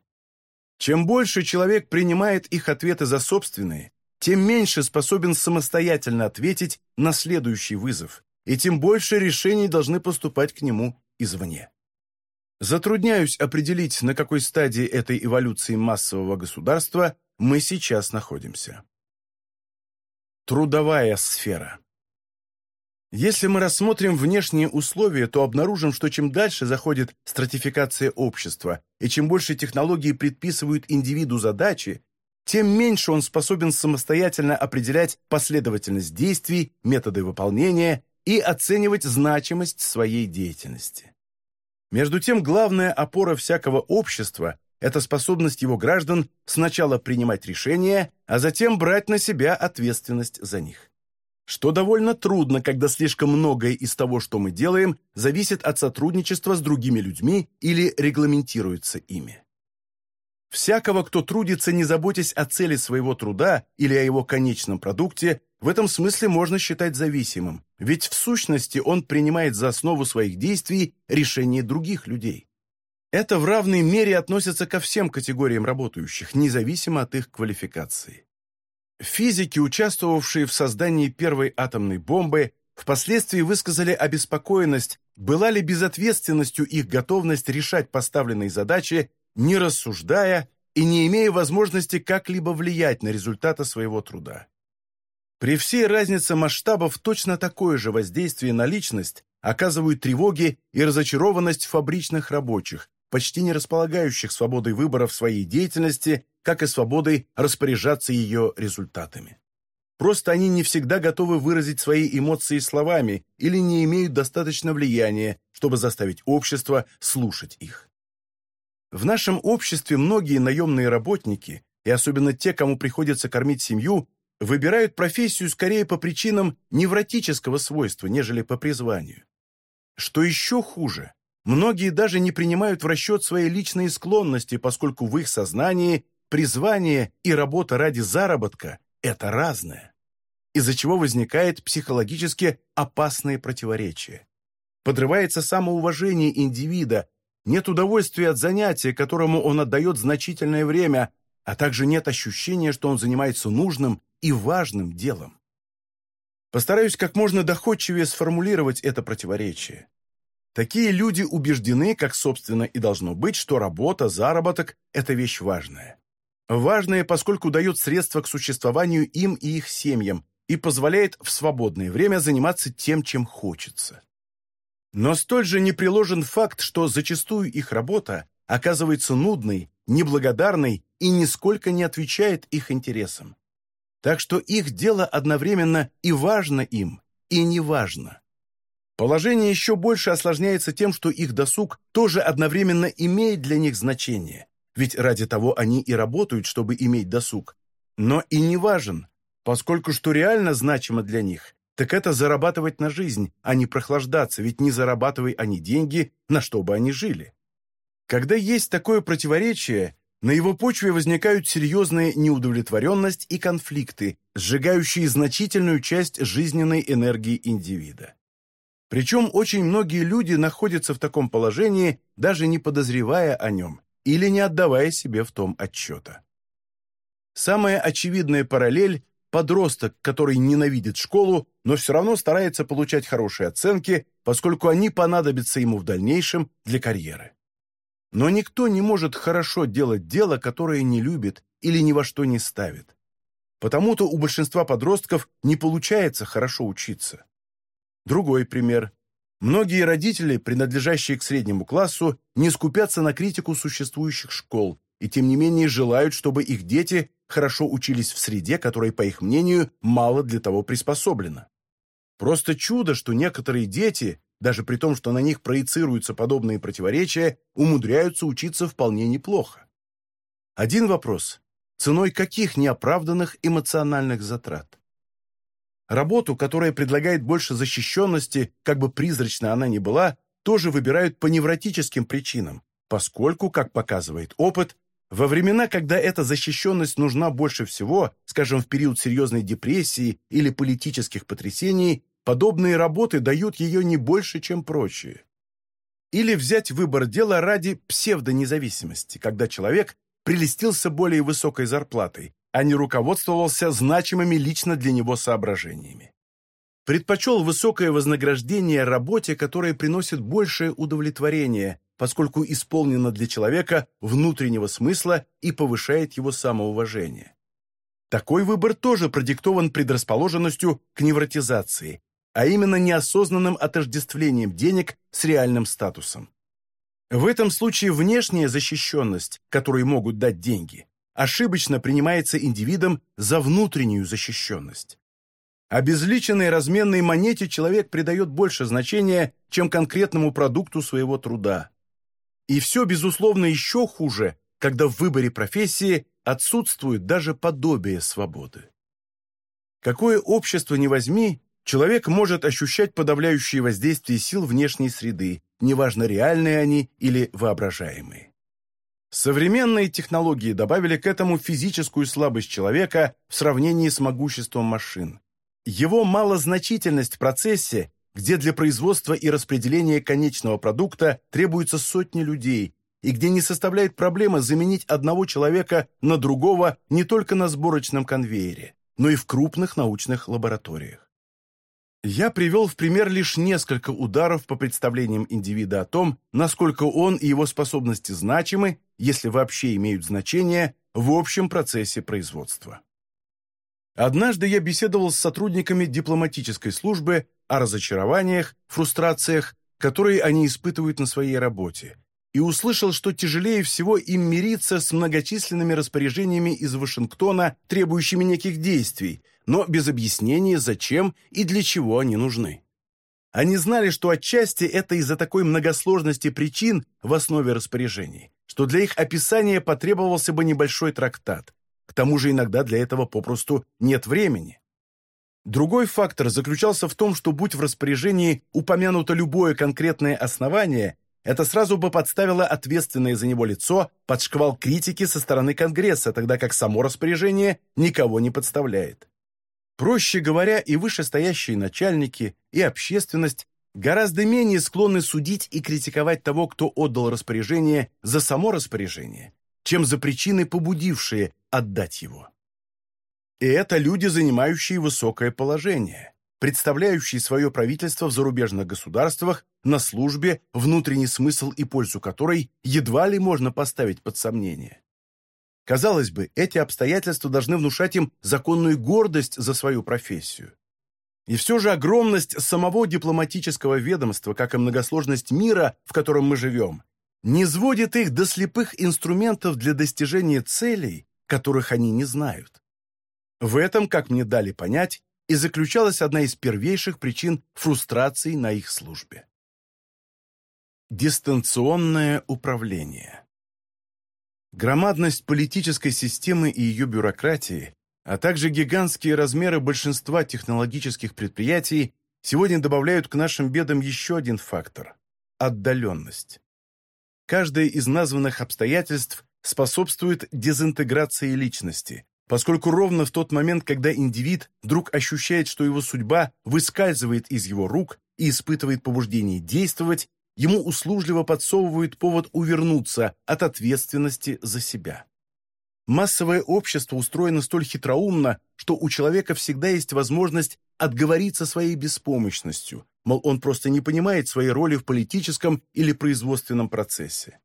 [SPEAKER 1] Чем больше человек принимает их ответы за собственные, тем меньше способен самостоятельно ответить на следующий вызов, и тем больше решений должны поступать к нему извне. Затрудняюсь определить, на какой стадии этой эволюции массового государства мы сейчас находимся. Трудовая сфера если мы рассмотрим внешние условия, то обнаружим, что чем дальше заходит стратификация общества и чем больше технологии предписывают индивиду задачи, тем меньше он способен самостоятельно определять последовательность действий, методы выполнения и оценивать значимость своей деятельности. Между тем, главная опора всякого общества – это способность его граждан сначала принимать решения, а затем брать на себя ответственность за них что довольно трудно, когда слишком многое из того, что мы делаем, зависит от сотрудничества с другими людьми или регламентируется ими. Всякого, кто трудится, не заботясь о цели своего труда или о его конечном продукте, в этом смысле можно считать зависимым, ведь в сущности он принимает за основу своих действий решения других людей. Это в равной мере относится ко всем категориям работающих, независимо от их квалификации. Физики, участвовавшие в создании первой атомной бомбы, впоследствии высказали обеспокоенность, была ли безответственностью их готовность решать поставленные задачи, не рассуждая и не имея возможности как-либо влиять на результаты своего труда. При всей разнице масштабов точно такое же воздействие на личность оказывают тревоги и разочарованность фабричных рабочих, почти не располагающих свободой выбора в своей деятельности как и свободой распоряжаться ее результатами. Просто они не всегда готовы выразить свои эмоции словами или не имеют достаточно влияния, чтобы заставить общество слушать их. В нашем обществе многие наемные работники, и особенно те, кому приходится кормить семью, выбирают профессию скорее по причинам невротического свойства, нежели по призванию. Что еще хуже, многие даже не принимают в расчет свои личные склонности, поскольку в их сознании призвание и работа ради заработка – это разное, из-за чего возникает психологически опасные противоречия. Подрывается самоуважение индивида, нет удовольствия от занятия, которому он отдает значительное время, а также нет ощущения, что он занимается нужным и важным делом. Постараюсь как можно доходчивее сформулировать это противоречие. Такие люди убеждены, как собственно и должно быть, что работа, заработок – это вещь важная. Важное, поскольку дает средства к существованию им и их семьям и позволяет в свободное время заниматься тем, чем хочется. Но столь же непреложен факт, что зачастую их работа оказывается нудной, неблагодарной и нисколько не отвечает их интересам. Так что их дело одновременно и важно им, и не важно. Положение еще больше осложняется тем, что их досуг тоже одновременно имеет для них значение, ведь ради того они и работают, чтобы иметь досуг. Но и не важен, поскольку что реально значимо для них, так это зарабатывать на жизнь, а не прохлаждаться, ведь не зарабатывай они деньги, на что бы они жили. Когда есть такое противоречие, на его почве возникают серьезная неудовлетворенность и конфликты, сжигающие значительную часть жизненной энергии индивида. Причем очень многие люди находятся в таком положении, даже не подозревая о нем или не отдавая себе в том отчета. Самая очевидная параллель – подросток, который ненавидит школу, но все равно старается получать хорошие оценки, поскольку они понадобятся ему в дальнейшем для карьеры. Но никто не может хорошо делать дело, которое не любит или ни во что не ставит. Потому-то у большинства подростков не получается хорошо учиться. Другой пример. Многие родители, принадлежащие к среднему классу, не скупятся на критику существующих школ и тем не менее желают, чтобы их дети хорошо учились в среде, которая, по их мнению, мало для того приспособлена. Просто чудо, что некоторые дети, даже при том, что на них проецируются подобные противоречия, умудряются учиться вполне неплохо. Один вопрос. Ценой каких неоправданных эмоциональных затрат? Работу, которая предлагает больше защищенности, как бы призрачна она ни была, тоже выбирают по невротическим причинам, поскольку, как показывает опыт, во времена, когда эта защищенность нужна больше всего, скажем, в период серьезной депрессии или политических потрясений, подобные работы дают ее не больше, чем прочие. Или взять выбор дела ради псевдонезависимости, когда человек прелестился более высокой зарплатой, а не руководствовался значимыми лично для него соображениями. Предпочел высокое вознаграждение работе, которая приносит большее удовлетворение, поскольку исполнена для человека внутреннего смысла и повышает его самоуважение. Такой выбор тоже продиктован предрасположенностью к невротизации, а именно неосознанным отождествлением денег с реальным статусом. В этом случае внешняя защищенность, которую могут дать деньги, ошибочно принимается индивидом за внутреннюю защищенность. Обезличенной разменной монете человек придает больше значения, чем конкретному продукту своего труда. И все, безусловно, еще хуже, когда в выборе профессии отсутствует даже подобие свободы. Какое общество не возьми, человек может ощущать подавляющие воздействие сил внешней среды, неважно реальные они или воображаемые. Современные технологии добавили к этому физическую слабость человека в сравнении с могуществом машин. Его малозначительность в процессе где для производства и распределения конечного продукта требуются сотни людей, и где не составляет проблемы заменить одного человека на другого не только на сборочном конвейере, но и в крупных научных лабораториях. Я привел в пример лишь несколько ударов по представлениям индивида о том, насколько он и его способности значимы, если вообще имеют значение, в общем процессе производства. Однажды я беседовал с сотрудниками дипломатической службы о разочарованиях, фрустрациях, которые они испытывают на своей работе, и услышал, что тяжелее всего им мириться с многочисленными распоряжениями из Вашингтона, требующими неких действий, но без объяснения, зачем и для чего они нужны. Они знали, что отчасти это из-за такой многосложности причин в основе распоряжений, что для их описания потребовался бы небольшой трактат. К тому же иногда для этого попросту нет времени. Другой фактор заключался в том, что будь в распоряжении упомянуто любое конкретное основание, это сразу бы подставило ответственное за него лицо под шквал критики со стороны Конгресса, тогда как само распоряжение никого не подставляет. Проще говоря, и вышестоящие начальники, и общественность гораздо менее склонны судить и критиковать того, кто отдал распоряжение за само распоряжение, чем за причины, побудившие отдать его. И это люди, занимающие высокое положение, представляющие свое правительство в зарубежных государствах на службе, внутренний смысл и пользу которой едва ли можно поставить под сомнение. Казалось бы, эти обстоятельства должны внушать им законную гордость за свою профессию. И все же огромность самого дипломатического ведомства, как и многосложность мира, в котором мы живем, не сводит их до слепых инструментов для достижения целей, которых они не знают. В этом, как мне дали понять, и заключалась одна из первейших причин фрустрации на их службе. Дистанционное управление Громадность политической системы и ее бюрократии, а также гигантские размеры большинства технологических предприятий сегодня добавляют к нашим бедам еще один фактор – отдаленность. каждое из названных обстоятельств способствует дезинтеграции личности, поскольку ровно в тот момент, когда индивид вдруг ощущает, что его судьба выскальзывает из его рук и испытывает побуждение действовать, ему услужливо подсовывают повод увернуться от ответственности за себя. Массовое общество устроено столь хитроумно, что у человека всегда есть возможность отговориться своей беспомощностью, мол, он просто не понимает своей роли в политическом или производственном процессе.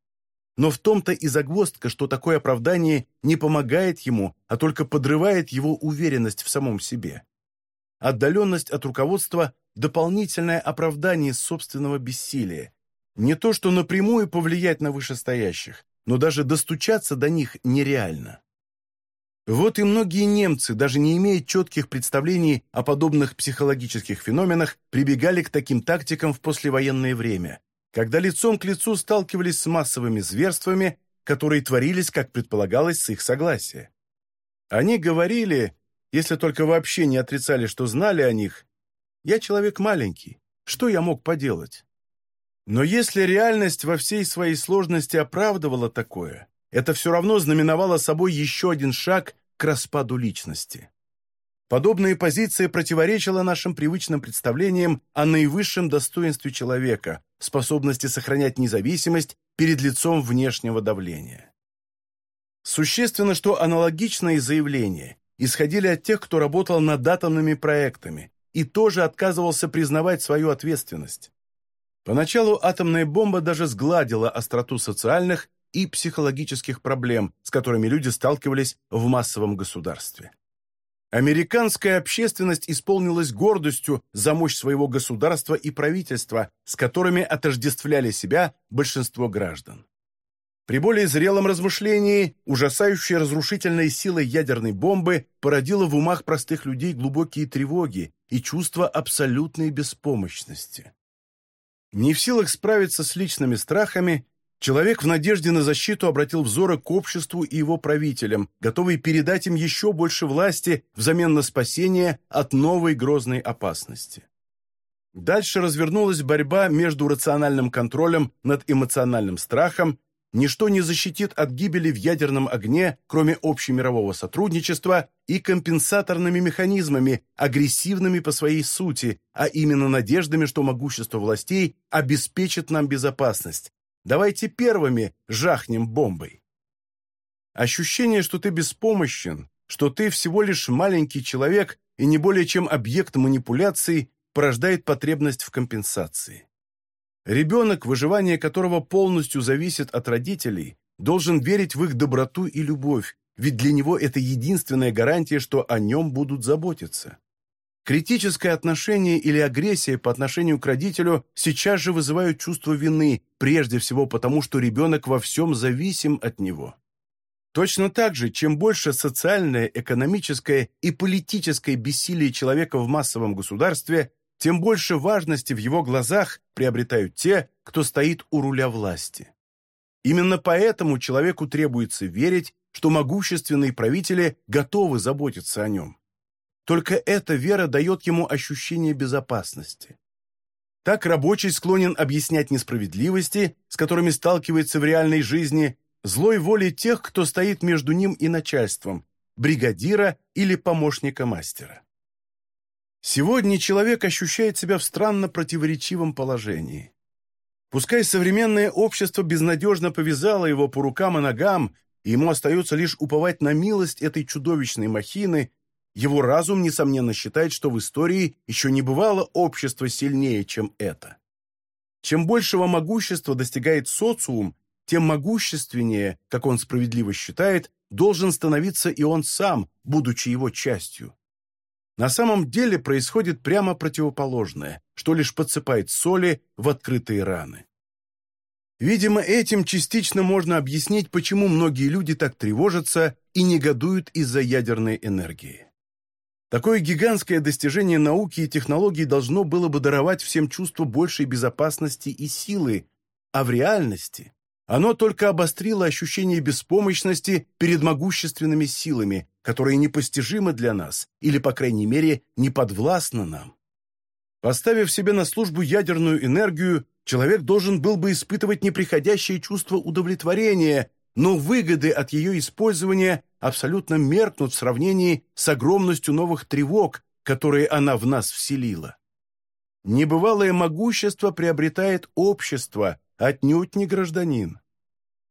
[SPEAKER 1] Но в том-то и загвоздка, что такое оправдание не помогает ему, а только подрывает его уверенность в самом себе. Отдаленность от руководства – дополнительное оправдание собственного бессилия. Не то, что напрямую повлиять на вышестоящих, но даже достучаться до них нереально. Вот и многие немцы, даже не имея четких представлений о подобных психологических феноменах, прибегали к таким тактикам в послевоенное время, когда лицом к лицу сталкивались с массовыми зверствами, которые творились, как предполагалось, с их согласия. Они говорили, если только вообще не отрицали, что знали о них, «Я человек маленький, что я мог поделать?» Но если реальность во всей своей сложности оправдывала такое, это все равно знаменовало собой еще один шаг к распаду личности. Подобная позиция противоречила нашим привычным представлениям о наивысшем достоинстве человека, способности сохранять независимость перед лицом внешнего давления. Существенно, что аналогичные заявления исходили от тех, кто работал над атомными проектами и тоже отказывался признавать свою ответственность. Поначалу атомная бомба даже сгладила остроту социальных и психологических проблем, с которыми люди сталкивались в массовом государстве. Американская общественность исполнилась гордостью за мощь своего государства и правительства, с которыми отождествляли себя большинство граждан. При более зрелом размышлении ужасающая разрушительной силой ядерной бомбы породила в умах простых людей глубокие тревоги и чувство абсолютной беспомощности. Не в силах справиться с личными страхами, человек в надежде на защиту обратил взоры к обществу и его правителям, готовый передать им еще больше власти взамен на спасение от новой грозной опасности. Дальше развернулась борьба между рациональным контролем над эмоциональным страхом ничто не защитит от гибели в ядерном огне, кроме общемирового сотрудничества и компенсаторными механизмами, агрессивными по своей сути, а именно надеждами, что могущество властей обеспечит нам безопасность. Давайте первыми жахнем бомбой. Ощущение, что ты беспомощен, что ты всего лишь маленький человек и не более чем объект манипуляций, порождает потребность в компенсации. Ребенок, выживание которого полностью зависит от родителей, должен верить в их доброту и любовь, ведь для него это единственная гарантия, что о нем будут заботиться. Критическое отношение или агрессия по отношению к родителю сейчас же вызывают чувство вины, прежде всего потому, что ребенок во всем зависим от него. Точно так же, чем больше социальное, экономическое и политическое бессилие человека в массовом государстве, тем больше важности в его глазах приобретают те, кто стоит у руля власти. Именно поэтому человеку требуется верить, что могущественные правители готовы заботиться о нем. Только эта вера дает ему ощущение безопасности. Так рабочий склонен объяснять несправедливости, с которыми сталкивается в реальной жизни, злой волей тех, кто стоит между ним и начальством, бригадира или помощника мастера. Сегодня человек ощущает себя в странно противоречивом положении. Пускай современное общество безнадежно повязало его по рукам и ногам, и ему остается лишь уповать на милость этой чудовищной махины, его разум, несомненно, считает, что в истории еще не бывало общества сильнее, чем это. Чем большего могущества достигает социум, тем могущественнее, как он справедливо считает, должен становиться и он сам, будучи его частью. На самом деле происходит прямо противоположное, что лишь подсыпает соли в открытые раны. Видимо, этим частично можно объяснить, почему многие люди так тревожатся и негодуют из-за ядерной энергии. Такое гигантское достижение науки и технологий должно было бы даровать всем чувство большей безопасности и силы, а в реальности оно только обострило ощущение беспомощности перед могущественными силами, которые непостижимы для нас или, по крайней мере, не подвластны нам. Поставив себе на службу ядерную энергию, человек должен был бы испытывать неприходящее чувство удовлетворения, но выгоды от ее использования абсолютно меркнут в сравнении с огромностью новых тревог, которые она в нас вселила. Небывалое могущество приобретает общество, отнюдь не гражданин.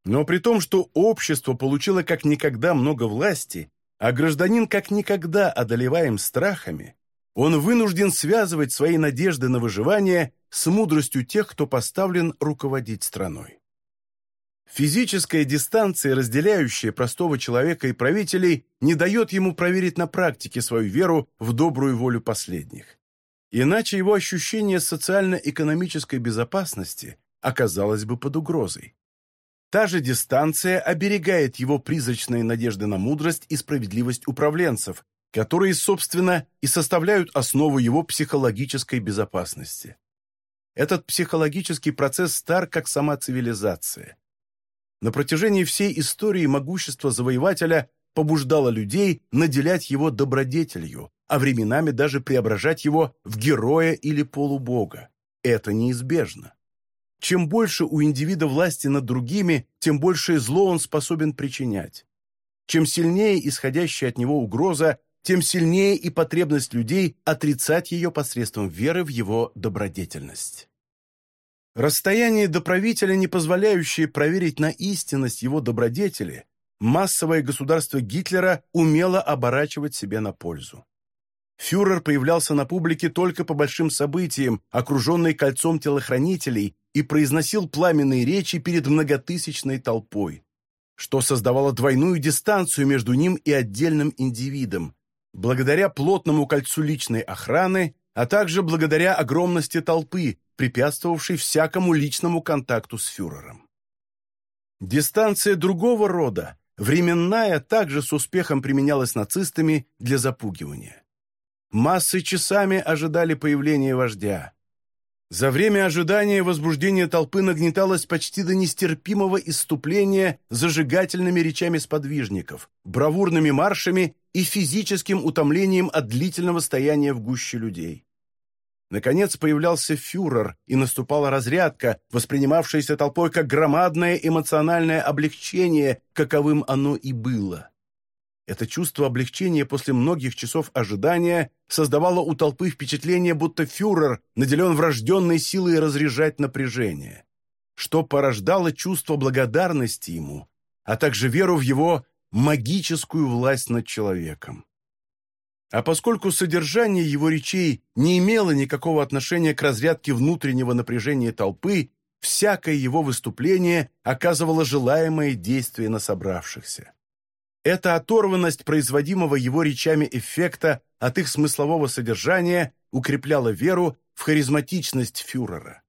[SPEAKER 1] Но при том, что общество получило как никогда много власти, а гражданин как никогда одолеваем страхами, он вынужден связывать свои надежды на выживание с мудростью тех, кто поставлен руководить страной. Физическая дистанция, разделяющая простого человека и правителей, не дает ему проверить на практике свою веру в добрую волю последних. Иначе его ощущение социально-экономической безопасности оказалось бы под угрозой. Та же дистанция оберегает его призрачные надежды на мудрость и справедливость управленцев, которые, собственно, и составляют основу его психологической безопасности. Этот психологический процесс стар, как сама цивилизация. На протяжении всей истории могущество завоевателя побуждало людей наделять его добродетелью, а временами даже преображать его в героя или полубога. Это неизбежно. Чем больше у индивида власти над другими, тем большее зло он способен причинять. Чем сильнее исходящая от него угроза, тем сильнее и потребность людей отрицать ее посредством веры в его добродетельность. Расстояние до правителя, не позволяющее проверить на истинность его добродетели, массовое государство Гитлера умело оборачивать себе на пользу. Фюрер появлялся на публике только по большим событиям, окруженный кольцом телохранителей, и произносил пламенные речи перед многотысячной толпой, что создавало двойную дистанцию между ним и отдельным индивидом, благодаря плотному кольцу личной охраны, а также благодаря огромности толпы, препятствовавшей всякому личному контакту с фюрером. Дистанция другого рода, временная, также с успехом применялась нацистами для запугивания. Массы часами ожидали появления вождя. За время ожидания возбуждение толпы нагнеталось почти до нестерпимого исступления зажигательными речами сподвижников, бравурными маршами и физическим утомлением от длительного стояния в гуще людей. Наконец появлялся фюрер, и наступала разрядка, воспринимавшаяся толпой как громадное эмоциональное облегчение, каковым оно и было. Это чувство облегчения после многих часов ожидания создавало у толпы впечатление, будто фюрер наделен врожденной силой разряжать напряжение, что порождало чувство благодарности ему, а также веру в его магическую власть над человеком. А поскольку содержание его речей не имело никакого отношения к разрядке внутреннего напряжения толпы, всякое его выступление оказывало желаемое действие на собравшихся. Эта оторванность производимого его речами эффекта от их смыслового содержания укрепляла веру в харизматичность фюрера.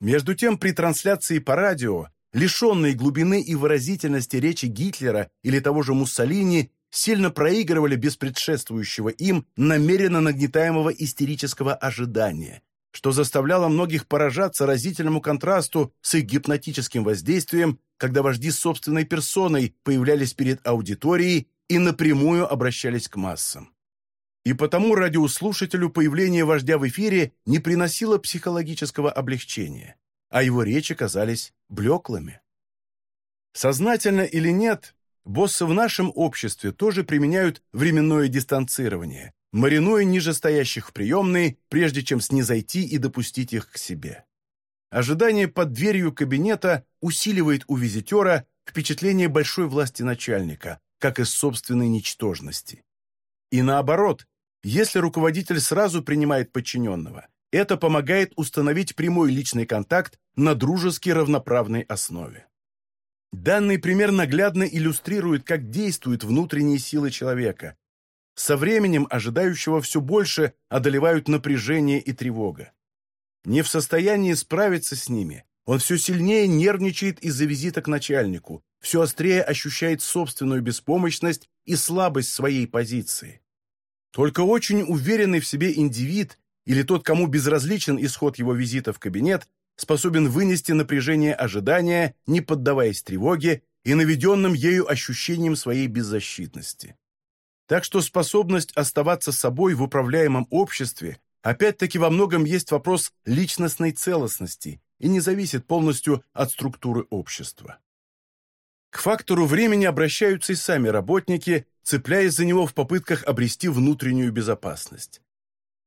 [SPEAKER 1] Между тем, при трансляции по радио, лишенные глубины и выразительности речи Гитлера или того же Муссолини сильно проигрывали без предшествующего им намеренно нагнетаемого истерического ожидания, что заставляло многих поражаться разительному контрасту с их гипнотическим воздействием, когда вожди собственной персоной появлялись перед аудиторией и напрямую обращались к массам. И потому радиослушателю появление вождя в эфире не приносило психологического облегчения, а его речи казались блеклыми. Сознательно или нет, Боссы в нашем обществе тоже применяют временное дистанцирование, маринуя нижестоящих в приемные, прежде чем снизойти и допустить их к себе. Ожидание под дверью кабинета усиливает у визитера впечатление большой власти начальника, как и собственной ничтожности. И наоборот, если руководитель сразу принимает подчиненного, это помогает установить прямой личный контакт на дружески равноправной основе. Данный пример наглядно иллюстрирует, как действуют внутренние силы человека. Со временем ожидающего все больше одолевают напряжение и тревога. Не в состоянии справиться с ними, он все сильнее нервничает из-за визита к начальнику, все острее ощущает собственную беспомощность и слабость своей позиции. Только очень уверенный в себе индивид или тот, кому безразличен исход его визита в кабинет, способен вынести напряжение ожидания, не поддаваясь тревоге и наведенным ею ощущением своей беззащитности. Так что способность оставаться собой в управляемом обществе опять-таки во многом есть вопрос личностной целостности, и не зависит полностью от структуры общества. К фактору времени обращаются и сами работники, цепляясь за него в попытках обрести внутреннюю безопасность.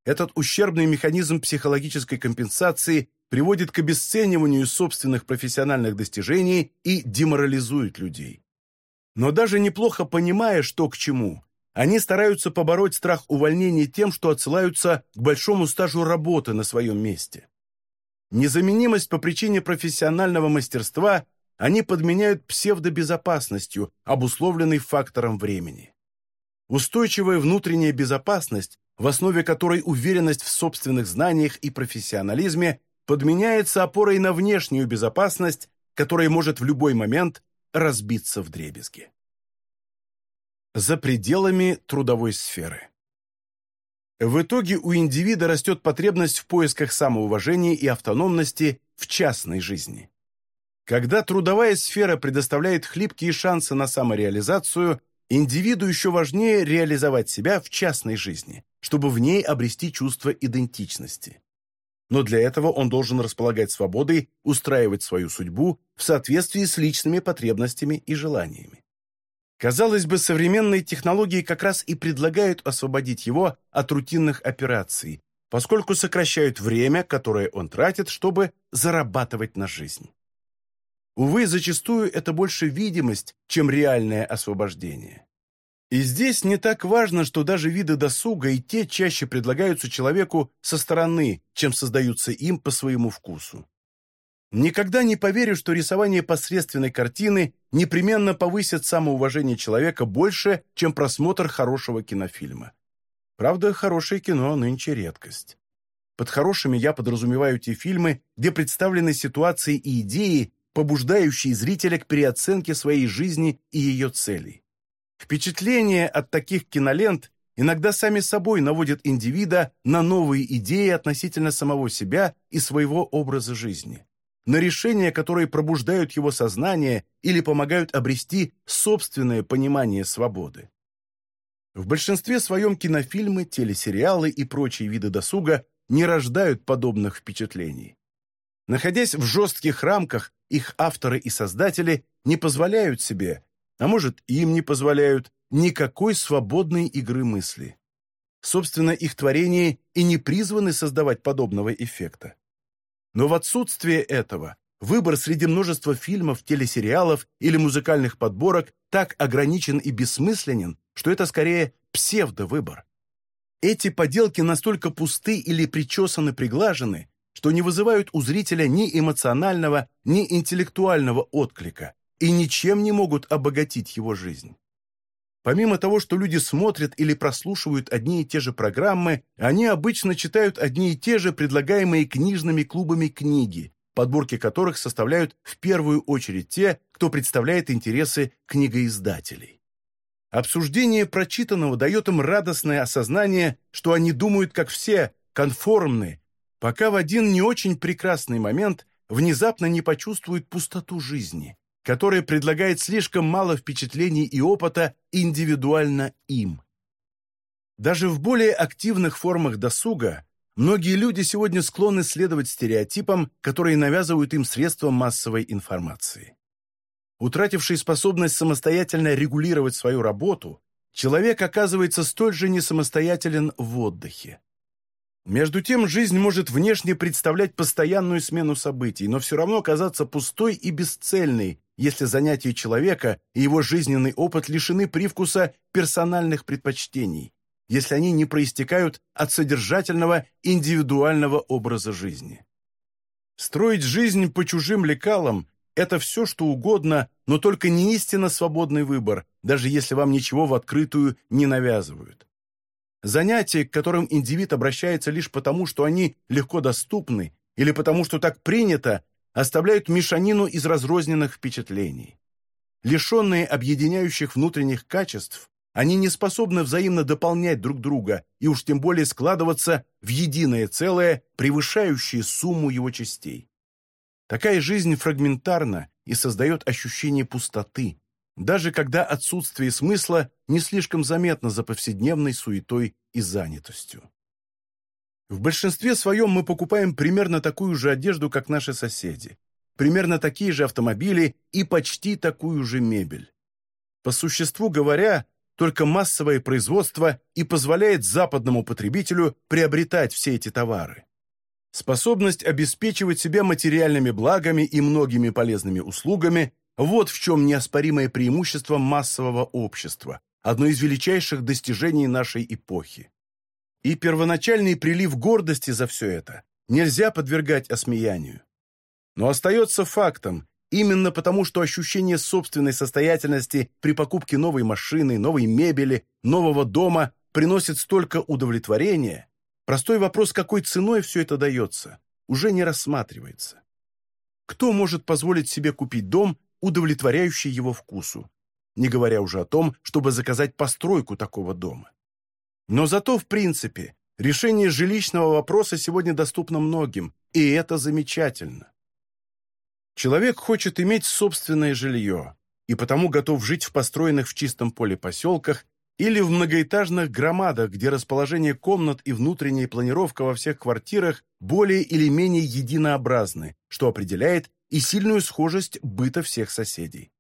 [SPEAKER 1] Этот ущербный механизм психологической компенсации приводит к обесцениванию собственных профессиональных достижений и деморализует людей. Но даже неплохо понимая, что к чему, они стараются побороть страх увольнения тем, что отсылаются к большому стажу работы на своем месте. Незаменимость по причине профессионального мастерства они подменяют псевдобезопасностью, обусловленной фактором времени. Устойчивая внутренняя безопасность, в основе которой уверенность в собственных знаниях и профессионализме, подменяется опорой на внешнюю безопасность, которая может в любой момент разбиться в дребезги. За пределами трудовой сферы. В итоге у индивида растет потребность в поисках самоуважения и автономности в частной жизни. Когда трудовая сфера предоставляет хлипкие шансы на самореализацию, индивиду еще важнее реализовать себя в частной жизни, чтобы в ней обрести чувство идентичности. Но для этого он должен располагать свободой устраивать свою судьбу в соответствии с личными потребностями и желаниями. Казалось бы, современные технологии как раз и предлагают освободить его от рутинных операций, поскольку сокращают время, которое он тратит, чтобы зарабатывать на жизнь. Увы, зачастую это больше видимость, чем реальное освобождение. И здесь не так важно, что даже виды досуга и те чаще предлагаются человеку со стороны, чем создаются им по своему вкусу. Никогда не поверю, что рисование посредственной картины непременно повысит самоуважение человека больше, чем просмотр хорошего кинофильма. Правда, хорошее кино нынче редкость. Под хорошими я подразумеваю те фильмы, где представлены ситуации и идеи, побуждающий зрителя к переоценке своей жизни и ее целей. Впечатления от таких кинолент иногда сами собой наводят индивида на новые идеи относительно самого себя и своего образа жизни, на решения, которые пробуждают его сознание или помогают обрести собственное понимание свободы. В большинстве своем кинофильмы, телесериалы и прочие виды досуга не рождают подобных впечатлений. Находясь в жестких рамках, их авторы и создатели не позволяют себе, а может, им не позволяют, никакой свободной игры мысли. Собственно, их творения и не призваны создавать подобного эффекта. Но в отсутствие этого выбор среди множества фильмов, телесериалов или музыкальных подборок так ограничен и бессмысленен, что это скорее псевдовыбор. Эти поделки настолько пусты или причесаны-приглажены, что не вызывают у зрителя ни эмоционального, ни интеллектуального отклика и ничем не могут обогатить его жизнь. Помимо того, что люди смотрят или прослушивают одни и те же программы, они обычно читают одни и те же предлагаемые книжными клубами книги, подборки которых составляют в первую очередь те, кто представляет интересы книгоиздателей. Обсуждение прочитанного дает им радостное осознание, что они думают, как все, конформны, пока в один не очень прекрасный момент внезапно не почувствуют пустоту жизни, которая предлагает слишком мало впечатлений и опыта индивидуально им. Даже в более активных формах досуга многие люди сегодня склонны следовать стереотипам, которые навязывают им средства массовой информации. Утративший способность самостоятельно регулировать свою работу, человек оказывается столь же несамостоятелен в отдыхе. Между тем, жизнь может внешне представлять постоянную смену событий, но все равно казаться пустой и бесцельной, если занятия человека и его жизненный опыт лишены привкуса персональных предпочтений, если они не проистекают от содержательного индивидуального образа жизни. Строить жизнь по чужим лекалам – это все, что угодно, но только не истинно свободный выбор, даже если вам ничего в открытую не навязывают. Занятия, к которым индивид обращается лишь потому, что они легко доступны, или потому, что так принято, оставляют мешанину из разрозненных впечатлений. Лишенные объединяющих внутренних качеств, они не способны взаимно дополнять друг друга и уж тем более складываться в единое целое, превышающее сумму его частей. Такая жизнь фрагментарна и создает ощущение пустоты, даже когда отсутствие смысла не слишком заметно за повседневной суетой и занятостью. В большинстве своем мы покупаем примерно такую же одежду, как наши соседи, примерно такие же автомобили и почти такую же мебель. По существу говоря, только массовое производство и позволяет западному потребителю приобретать все эти товары. Способность обеспечивать себя материальными благами и многими полезными услугами – вот в чем неоспоримое преимущество массового общества, одно из величайших достижений нашей эпохи. И первоначальный прилив гордости за все это нельзя подвергать осмеянию. Но остается фактом, Именно потому, что ощущение собственной состоятельности при покупке новой машины, новой мебели, нового дома приносит столько удовлетворения, простой вопрос, какой ценой все это дается, уже не рассматривается. Кто может позволить себе купить дом, удовлетворяющий его вкусу, не говоря уже о том, чтобы заказать постройку такого дома? Но зато, в принципе, решение жилищного вопроса сегодня доступно многим, и это замечательно. Человек хочет иметь собственное жилье и потому готов жить в построенных в чистом поле поселках или в многоэтажных громадах, где расположение комнат и внутренняя планировка во всех квартирах более или менее единообразны, что определяет и сильную схожесть быта всех соседей.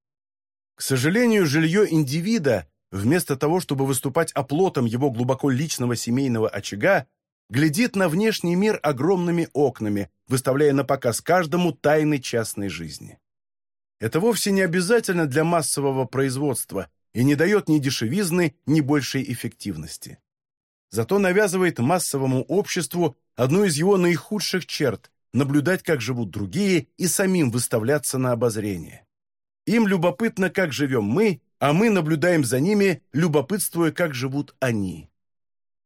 [SPEAKER 1] К сожалению, жилье индивида, вместо того, чтобы выступать оплотом его глубоко личного семейного очага, глядит на внешний мир огромными окнами, выставляя на показ каждому тайны частной жизни. Это вовсе не обязательно для массового производства и не дает ни дешевизны, ни большей эффективности. Зато навязывает массовому обществу одну из его наихудших черт – наблюдать, как живут другие, и самим выставляться на обозрение. Им любопытно, как живем мы, а мы наблюдаем за ними, любопытствуя, как живут они.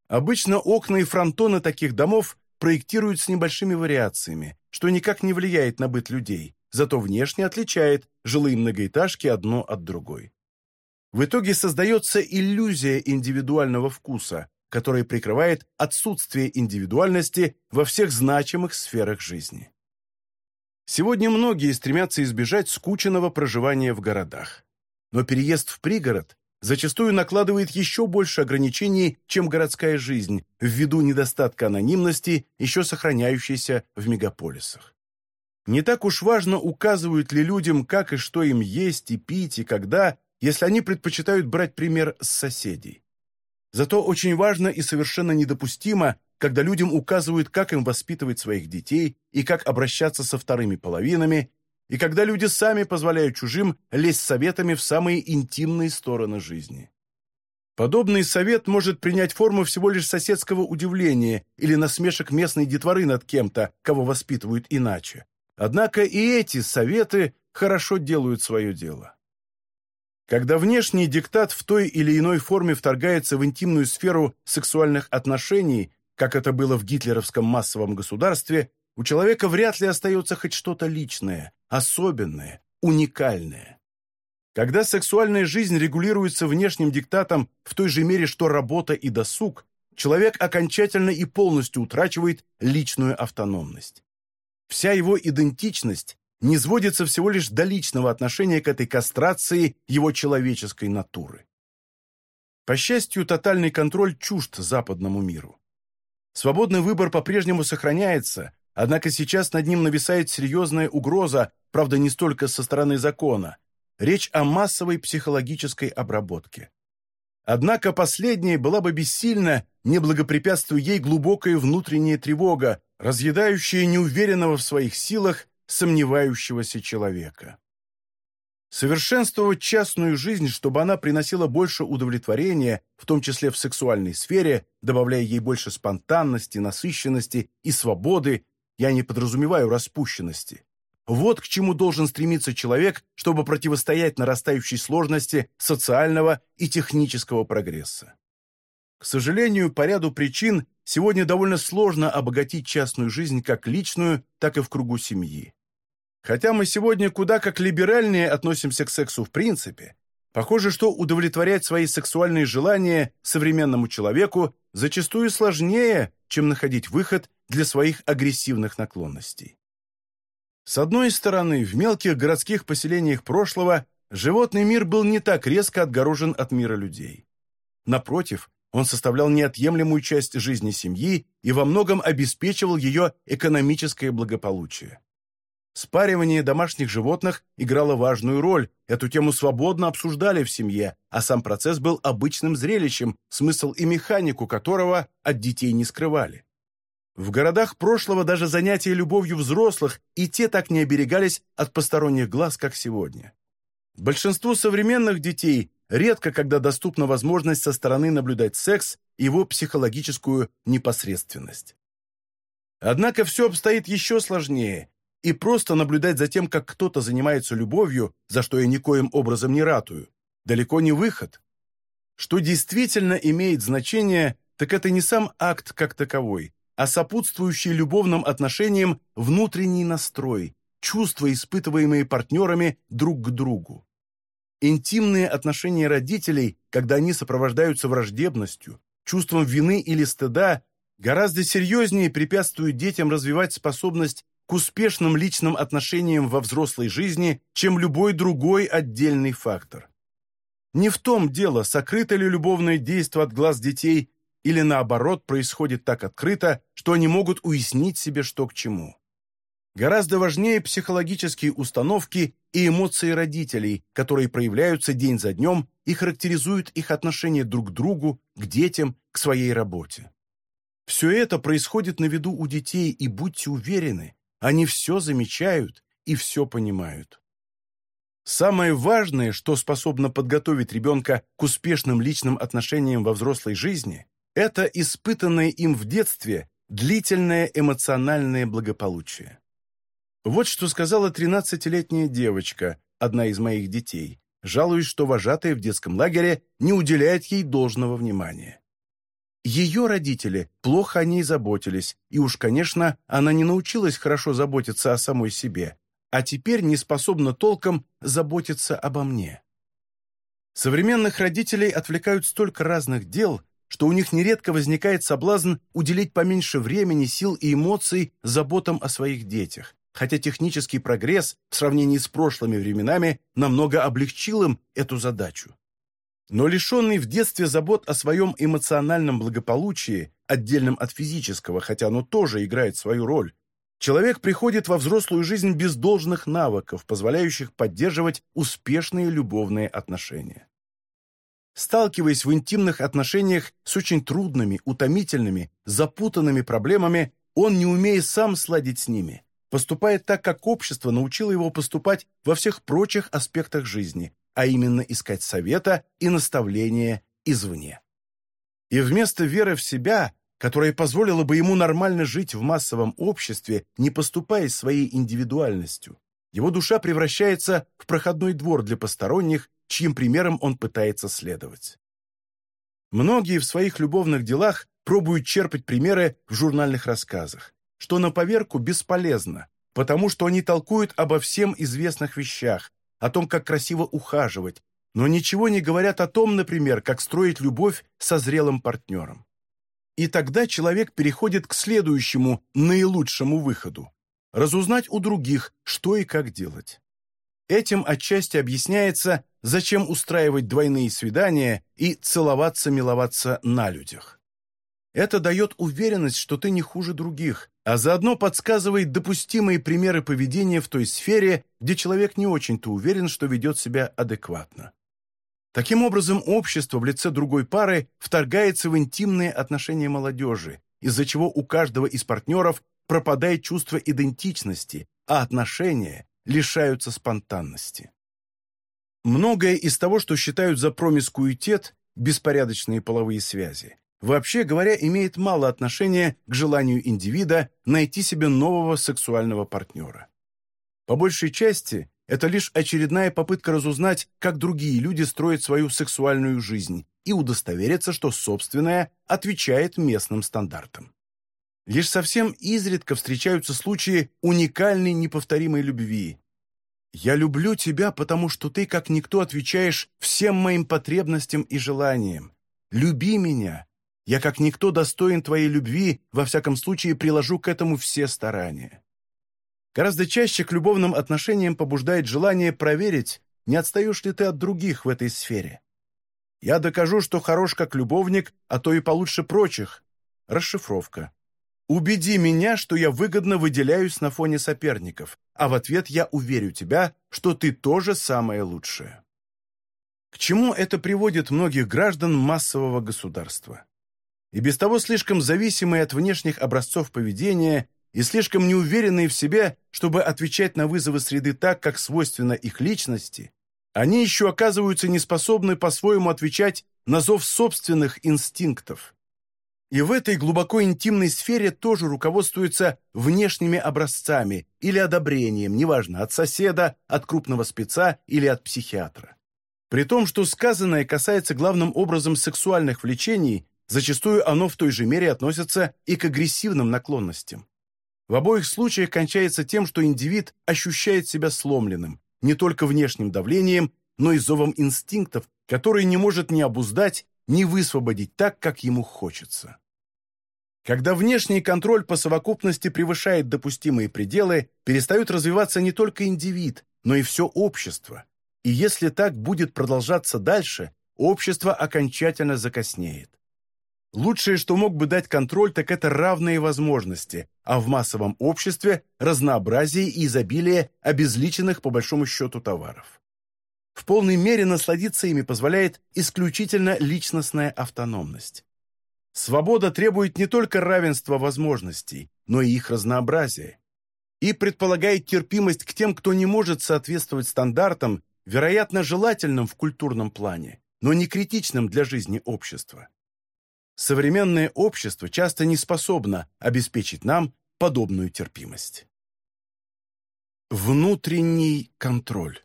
[SPEAKER 1] Обычно окна и фронтоны таких домов проектируют с небольшими вариациями, что никак не влияет на быт людей, зато внешне отличает жилые многоэтажки одно от другой. В итоге создается иллюзия индивидуального вкуса, которая прикрывает отсутствие индивидуальности во всех значимых сферах жизни. Сегодня многие стремятся избежать скученного проживания в городах. Но переезд в пригород зачастую накладывает еще больше ограничений, чем городская жизнь, ввиду недостатка анонимности, еще сохраняющейся в мегаполисах. Не так уж важно, указывают ли людям, как и что им есть и пить, и когда, если они предпочитают брать пример с соседей. Зато очень важно и совершенно недопустимо, когда людям указывают, как им воспитывать своих детей и как обращаться со вторыми половинами, и когда люди сами позволяют чужим лезть советами в самые интимные стороны жизни. Подобный совет может принять форму всего лишь соседского удивления или насмешек местной детворы над кем-то, кого воспитывают иначе. Однако и эти советы хорошо делают свое дело. Когда внешний диктат в той или иной форме вторгается в интимную сферу сексуальных отношений, как это было в гитлеровском массовом государстве, у человека вряд ли остается хоть что-то личное, особенное, уникальное. Когда сексуальная жизнь регулируется внешним диктатом в той же мере, что работа и досуг, человек окончательно и полностью утрачивает личную автономность. Вся его идентичность не сводится всего лишь до личного отношения к этой кастрации его человеческой натуры. По счастью, тотальный контроль чужд западному миру. Свободный выбор по-прежнему сохраняется, Однако сейчас над ним нависает серьезная угроза, правда, не столько со стороны закона. Речь о массовой психологической обработке. Однако последняя была бы бессильна, не благопрепятствуя ей глубокая внутренняя тревога, разъедающая неуверенного в своих силах, сомневающегося человека. Совершенствовать частную жизнь, чтобы она приносила больше удовлетворения, в том числе в сексуальной сфере, добавляя ей больше спонтанности, насыщенности и свободы, я не подразумеваю распущенности. Вот к чему должен стремиться человек, чтобы противостоять нарастающей сложности социального и технического прогресса. К сожалению, по ряду причин сегодня довольно сложно обогатить частную жизнь как личную, так и в кругу семьи. Хотя мы сегодня куда как либеральнее относимся к сексу в принципе, похоже, что удовлетворять свои сексуальные желания современному человеку зачастую сложнее, чем находить выход для своих агрессивных наклонностей. С одной стороны, в мелких городских поселениях прошлого животный мир был не так резко отгорожен от мира людей. Напротив, он составлял неотъемлемую часть жизни семьи и во многом обеспечивал ее экономическое благополучие. Спаривание домашних животных играло важную роль, эту тему свободно обсуждали в семье, а сам процесс был обычным зрелищем, смысл и механику которого от детей не скрывали. В городах прошлого даже занятия любовью взрослых и те так не оберегались от посторонних глаз, как сегодня. Большинству современных детей редко когда доступна возможность со стороны наблюдать секс и его психологическую непосредственность. Однако все обстоит еще сложнее, и просто наблюдать за тем, как кто-то занимается любовью, за что я никоим образом не ратую, далеко не выход. Что действительно имеет значение, так это не сам акт как таковой, а сопутствующий любовным отношениям внутренний настрой, чувства, испытываемые партнерами друг к другу. Интимные отношения родителей, когда они сопровождаются враждебностью, чувством вины или стыда, гораздо серьезнее препятствуют детям развивать способность к успешным личным отношениям во взрослой жизни, чем любой другой отдельный фактор. Не в том дело, сокрыто ли любовное действие от глаз детей или наоборот происходит так открыто, что они могут уяснить себе, что к чему. Гораздо важнее психологические установки и эмоции родителей, которые проявляются день за днем и характеризуют их отношение друг к другу, к детям, к своей работе. Все это происходит на виду у детей, и будьте уверены, они все замечают и все понимают. Самое важное, что способно подготовить ребенка к успешным личным отношениям во взрослой жизни, это испытанное им в детстве длительное эмоциональное благополучие. Вот что сказала 13-летняя девочка, одна из моих детей, жалуясь, что вожатая в детском лагере не уделяет ей должного внимания. Ее родители плохо о ней заботились, и уж, конечно, она не научилась хорошо заботиться о самой себе, а теперь не способна толком заботиться обо мне. Современных родителей отвлекают столько разных дел, что у них нередко возникает соблазн уделить поменьше времени, сил и эмоций заботам о своих детях, хотя технический прогресс в сравнении с прошлыми временами намного облегчил им эту задачу. Но лишенный в детстве забот о своем эмоциональном благополучии, отдельном от физического, хотя оно тоже играет свою роль, человек приходит во взрослую жизнь без должных навыков, позволяющих поддерживать успешные любовные отношения. Сталкиваясь в интимных отношениях с очень трудными, утомительными, запутанными проблемами, он, не умея сам сладить с ними, поступает так, как общество научило его поступать во всех прочих аспектах жизни, а именно искать совета и наставления извне. И вместо веры в себя, которая позволила бы ему нормально жить в массовом обществе, не поступая своей индивидуальностью, его душа превращается в проходной двор для посторонних, чьим примером он пытается следовать. Многие в своих любовных делах пробуют черпать примеры в журнальных рассказах, что на поверку бесполезно, потому что они толкуют обо всем известных вещах, о том, как красиво ухаживать, но ничего не говорят о том, например, как строить любовь со зрелым партнером. И тогда человек переходит к следующему, наилучшему выходу – разузнать у других, что и как делать. Этим отчасти объясняется, зачем устраивать двойные свидания и целоваться-миловаться на людях. Это дает уверенность, что ты не хуже других, а заодно подсказывает допустимые примеры поведения в той сфере, где человек не очень-то уверен, что ведет себя адекватно. Таким образом, общество в лице другой пары вторгается в интимные отношения молодежи, из-за чего у каждого из партнеров пропадает чувство идентичности, а отношения лишаются спонтанности. Многое из того, что считают за промискуитет, беспорядочные половые связи, вообще говоря, имеет мало отношения к желанию индивида найти себе нового сексуального партнера. По большей части, это лишь очередная попытка разузнать, как другие люди строят свою сексуальную жизнь и удостовериться, что собственная отвечает местным стандартам. Лишь совсем изредка встречаются случаи уникальной неповторимой любви. «Я люблю тебя, потому что ты, как никто, отвечаешь всем моим потребностям и желаниям. Люби меня, я как никто достоин твоей любви, во всяком случае приложу к этому все старания. Гораздо чаще к любовным отношениям побуждает желание проверить, не отстаешь ли ты от других в этой сфере. Я докажу, что хорош как любовник, а то и получше прочих. Расшифровка. Убеди меня, что я выгодно выделяюсь на фоне соперников, а в ответ я уверю тебя, что ты тоже самое лучшее. К чему это приводит многих граждан массового государства? И без того слишком зависимые от внешних образцов поведения и слишком неуверенные в себе, чтобы отвечать на вызовы среды так, как свойственно их личности, они еще оказываются неспособны по-своему отвечать на зов собственных инстинктов. И в этой глубоко интимной сфере тоже руководствуются внешними образцами или одобрением, неважно, от соседа, от крупного спеца или от психиатра. При том, что сказанное касается главным образом сексуальных влечений, зачастую оно в той же мере относится и к агрессивным наклонностям. В обоих случаях кончается тем, что индивид ощущает себя сломленным, не только внешним давлением, но и зовом инстинктов, которые не может ни обуздать, ни высвободить так, как ему хочется. Когда внешний контроль по совокупности превышает допустимые пределы, перестают развиваться не только индивид, но и все общество. И если так будет продолжаться дальше, общество окончательно закоснеет. Лучшее, что мог бы дать контроль, так это равные возможности, а в массовом обществе – разнообразие и изобилие обезличенных по большому счету товаров. В полной мере насладиться ими позволяет исключительно личностная автономность. Свобода требует не только равенства возможностей, но и их разнообразия. И предполагает терпимость к тем, кто не может соответствовать стандартам, вероятно, желательным в культурном плане, но не критичным для жизни общества. Современное общество часто не способно обеспечить нам подобную терпимость. Внутренний контроль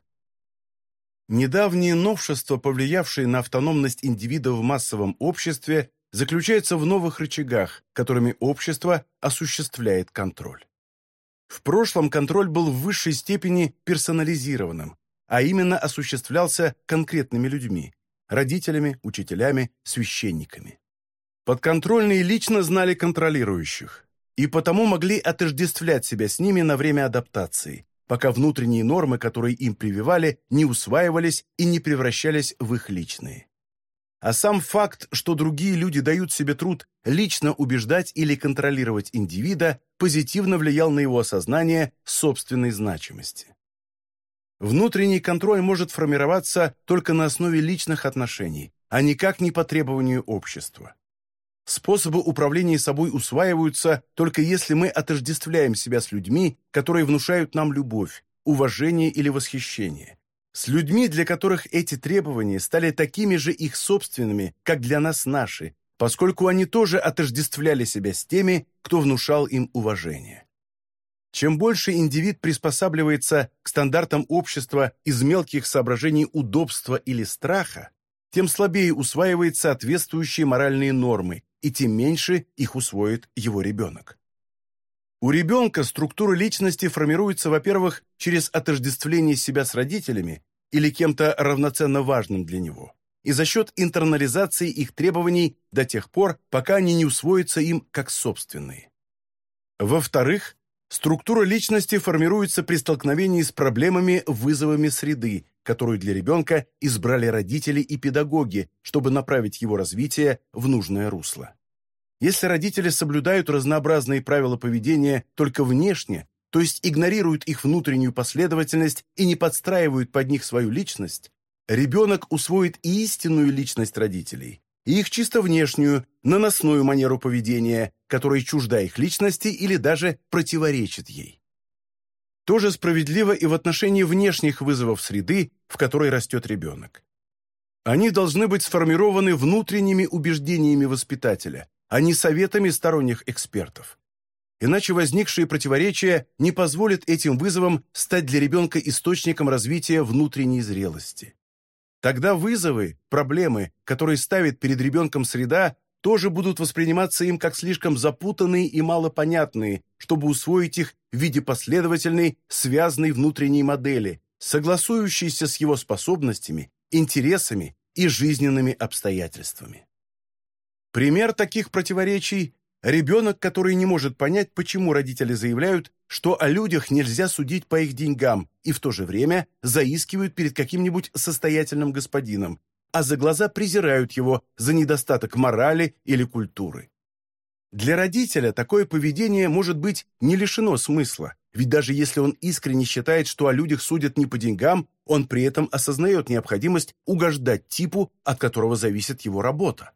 [SPEAKER 1] Недавние новшества, повлиявшие на автономность индивида в массовом обществе, заключаются в новых рычагах, которыми общество осуществляет контроль. В прошлом контроль был в высшей степени персонализированным, а именно осуществлялся конкретными людьми – родителями, учителями, священниками. Подконтрольные лично знали контролирующих и потому могли отождествлять себя с ними на время адаптации, пока внутренние нормы, которые им прививали, не усваивались и не превращались в их личные. А сам факт, что другие люди дают себе труд лично убеждать или контролировать индивида, позитивно влиял на его осознание собственной значимости. Внутренний контроль может формироваться только на основе личных отношений, а никак не по требованию общества. Способы управления собой усваиваются только если мы отождествляем себя с людьми, которые внушают нам любовь, уважение или восхищение. С людьми, для которых эти требования стали такими же их собственными, как для нас наши, поскольку они тоже отождествляли себя с теми, кто внушал им уважение. Чем больше индивид приспосабливается к стандартам общества из мелких соображений удобства или страха, тем слабее усваивает соответствующие моральные нормы, и тем меньше их усвоит его ребенок. У ребенка структура личности формируется, во-первых, через отождествление себя с родителями или кем-то равноценно важным для него, и за счет интернализации их требований до тех пор, пока они не усвоятся им как собственные. Во-вторых, структура личности формируется при столкновении с проблемами, вызовами среды, которую для ребенка избрали родители и педагоги, чтобы направить его развитие в нужное русло. Если родители соблюдают разнообразные правила поведения только внешне, то есть игнорируют их внутреннюю последовательность и не подстраивают под них свою личность, ребенок усвоит и истинную личность родителей, и их чисто внешнюю, наносную манеру поведения, которая чужда их личности или даже противоречит ей. Тоже справедливо и в отношении внешних вызовов среды, в которой растет ребенок. Они должны быть сформированы внутренними убеждениями воспитателя, а не советами сторонних экспертов. Иначе возникшие противоречия не позволят этим вызовам стать для ребенка источником развития внутренней зрелости. Тогда вызовы, проблемы, которые ставит перед ребенком среда, тоже будут восприниматься им как слишком запутанные и малопонятные, чтобы усвоить их в виде последовательной, связанной внутренней модели, согласующейся с его способностями, интересами и жизненными обстоятельствами. Пример таких противоречий – ребенок, который не может понять, почему родители заявляют, что о людях нельзя судить по их деньгам и в то же время заискивают перед каким-нибудь состоятельным господином, а за глаза презирают его за недостаток морали или культуры. Для родителя такое поведение может быть не лишено смысла, ведь даже если он искренне считает, что о людях судят не по деньгам, он при этом осознает необходимость угождать типу, от которого зависит его работа.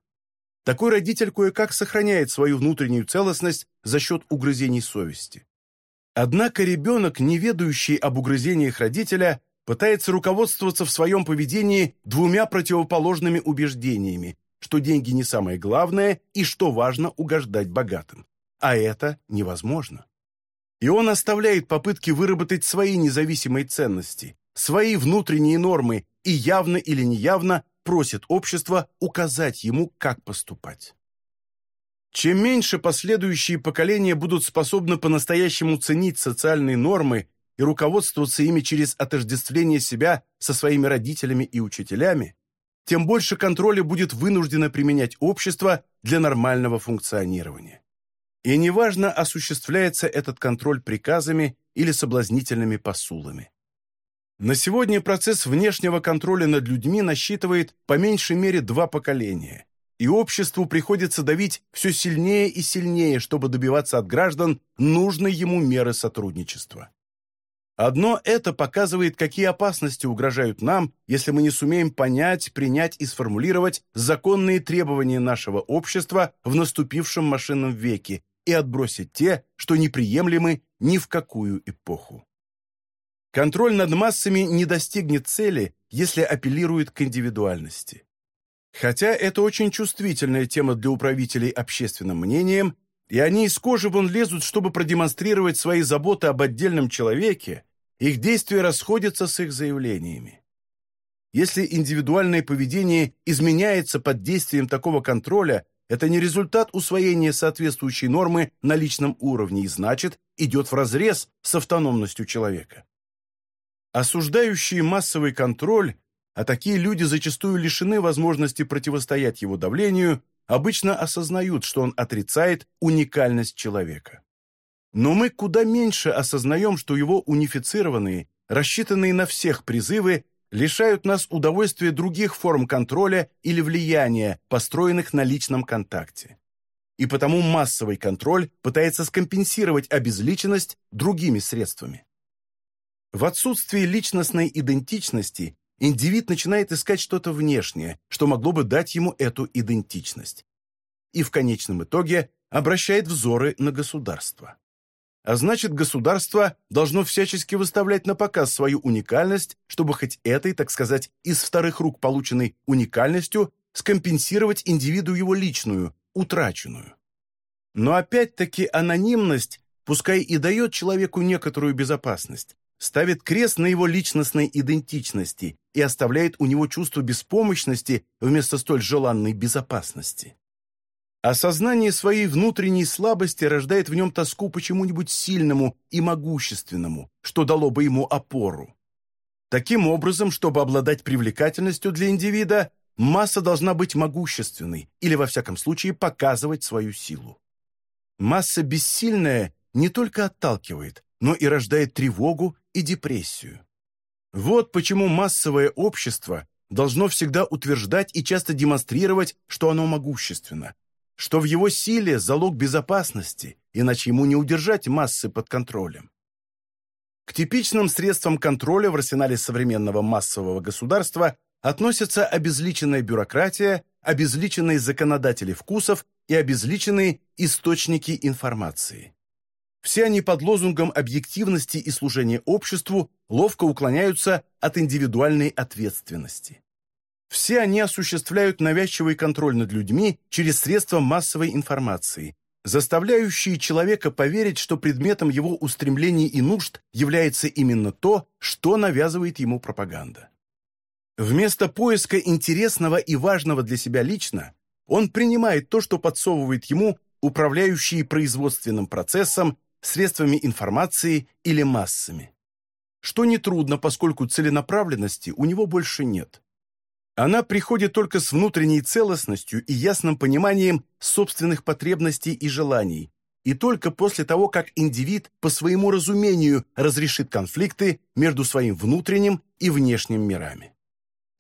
[SPEAKER 1] Такой родитель кое-как сохраняет свою внутреннюю целостность за счет угрызений совести. Однако ребенок, не ведающий об угрызениях родителя, пытается руководствоваться в своем поведении двумя противоположными убеждениями, что деньги не самое главное и что важно угождать богатым. А это невозможно. И он оставляет попытки выработать свои независимые ценности, свои внутренние нормы и явно или неявно просит общество указать ему, как поступать. Чем меньше последующие поколения будут способны по-настоящему ценить социальные нормы и руководствоваться ими через отождествление себя со своими родителями и учителями, тем больше контроля будет вынуждено применять общество для нормального функционирования. И неважно, осуществляется этот контроль приказами или соблазнительными посулами. На сегодня процесс внешнего контроля над людьми насчитывает по меньшей мере два поколения, и обществу приходится давить все сильнее и сильнее, чтобы добиваться от граждан нужной ему меры сотрудничества. Одно это показывает, какие опасности угрожают нам, если мы не сумеем понять, принять и сформулировать законные требования нашего общества в наступившем машинном веке и отбросить те, что неприемлемы ни в какую эпоху. Контроль над массами не достигнет цели, если апеллирует к индивидуальности. Хотя это очень чувствительная тема для управителей общественным мнением, и они из кожи вон лезут, чтобы продемонстрировать свои заботы об отдельном человеке, их действия расходятся с их заявлениями. Если индивидуальное поведение изменяется под действием такого контроля, это не результат усвоения соответствующей нормы на личном уровне и, значит, идет вразрез с автономностью человека. Осуждающие массовый контроль, а такие люди зачастую лишены возможности противостоять его давлению, обычно осознают, что он отрицает уникальность человека. Но мы куда меньше осознаем, что его унифицированные, рассчитанные на всех призывы, лишают нас удовольствия других форм контроля или влияния, построенных на личном контакте. И потому массовый контроль пытается скомпенсировать обезличенность другими средствами. В отсутствии личностной идентичности индивид начинает искать что-то внешнее, что могло бы дать ему эту идентичность. И в конечном итоге обращает взоры на государство а значит, государство должно всячески выставлять на показ свою уникальность, чтобы хоть этой, так сказать, из вторых рук полученной уникальностью скомпенсировать индивиду его личную, утраченную. Но опять-таки анонимность, пускай и дает человеку некоторую безопасность, ставит крест на его личностной идентичности и оставляет у него чувство беспомощности вместо столь желанной безопасности. Осознание своей внутренней слабости рождает в нем тоску почему-нибудь сильному и могущественному, что дало бы ему опору. Таким образом, чтобы обладать привлекательностью для индивида, масса должна быть могущественной или, во всяком случае, показывать свою силу. Масса бессильная не только отталкивает, но и рождает тревогу и депрессию. Вот почему массовое общество должно всегда утверждать и часто демонстрировать, что оно могущественно, что в его силе залог безопасности, иначе ему не удержать массы под контролем. К типичным средствам контроля в арсенале современного массового государства относятся обезличенная бюрократия, обезличенные законодатели вкусов и обезличенные источники информации. Все они под лозунгом объективности и служения обществу ловко уклоняются от индивидуальной ответственности. Все они осуществляют навязчивый контроль над людьми через средства массовой информации, заставляющие человека поверить, что предметом его устремлений и нужд является именно то, что навязывает ему пропаганда. Вместо поиска интересного и важного для себя лично, он принимает то, что подсовывает ему управляющие производственным процессом, средствами информации или массами. Что нетрудно, поскольку целенаправленности у него больше нет. Она приходит только с внутренней целостностью и ясным пониманием собственных потребностей и желаний, и только после того, как индивид по своему разумению разрешит конфликты между своим внутренним и внешним мирами.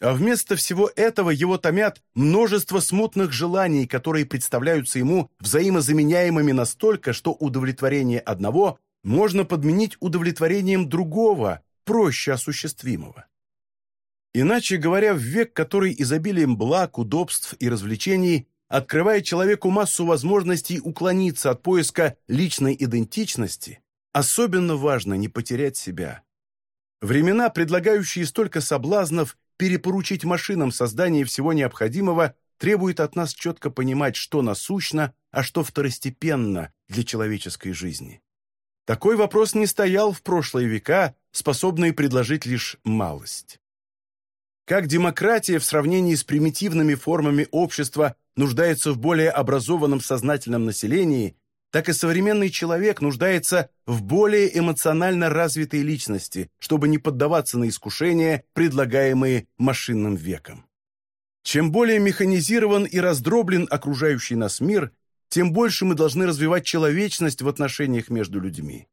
[SPEAKER 1] А вместо всего этого его томят множество смутных желаний, которые представляются ему взаимозаменяемыми настолько, что удовлетворение одного можно подменить удовлетворением другого, проще осуществимого. Иначе говоря, в век, который изобилием благ, удобств и развлечений открывает человеку массу возможностей уклониться от поиска личной идентичности, особенно важно не потерять себя. Времена, предлагающие столько соблазнов, перепоручить машинам создание всего необходимого, требует от нас четко понимать, что насущно, а что второстепенно для человеческой жизни. Такой вопрос не стоял в прошлые века, способные предложить лишь малость. Как демократия в сравнении с примитивными формами общества нуждается в более образованном сознательном населении, так и современный человек нуждается в более эмоционально развитой личности, чтобы не поддаваться на искушения, предлагаемые машинным веком. Чем более механизирован и раздроблен окружающий нас мир, тем больше мы должны развивать человечность в отношениях между людьми.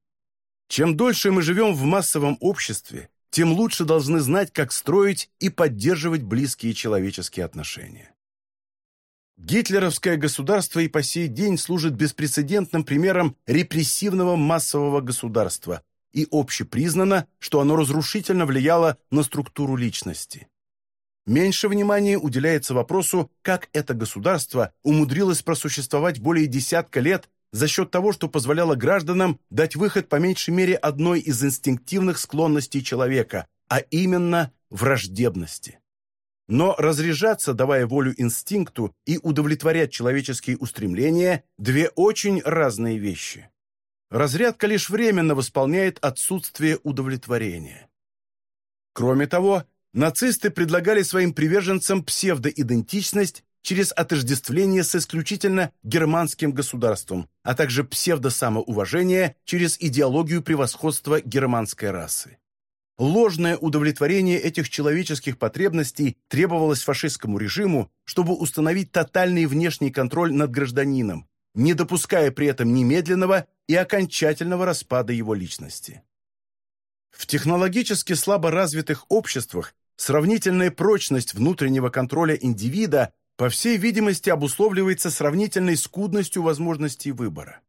[SPEAKER 1] Чем дольше мы живем в массовом обществе, тем лучше должны знать, как строить и поддерживать близкие человеческие отношения. Гитлеровское государство и по сей день служит беспрецедентным примером репрессивного массового государства, и общепризнано, что оно разрушительно влияло на структуру личности. Меньше внимания уделяется вопросу, как это государство умудрилось просуществовать более десятка лет за счет того, что позволяло гражданам дать выход по меньшей мере одной из инстинктивных склонностей человека, а именно враждебности. Но разряжаться, давая волю инстинкту, и удовлетворять человеческие устремления – две очень разные вещи. Разрядка лишь временно восполняет отсутствие удовлетворения. Кроме того, нацисты предлагали своим приверженцам псевдоидентичность через отождествление с исключительно германским государством, а также псевдосамоуважение через идеологию превосходства германской расы. Ложное удовлетворение этих человеческих потребностей требовалось фашистскому режиму, чтобы установить тотальный внешний контроль над гражданином, не допуская при этом немедленного и окончательного распада его личности. В технологически слабо развитых обществах сравнительная прочность внутреннего контроля индивида по всей видимости обусловливается сравнительной скудностью возможностей выбора.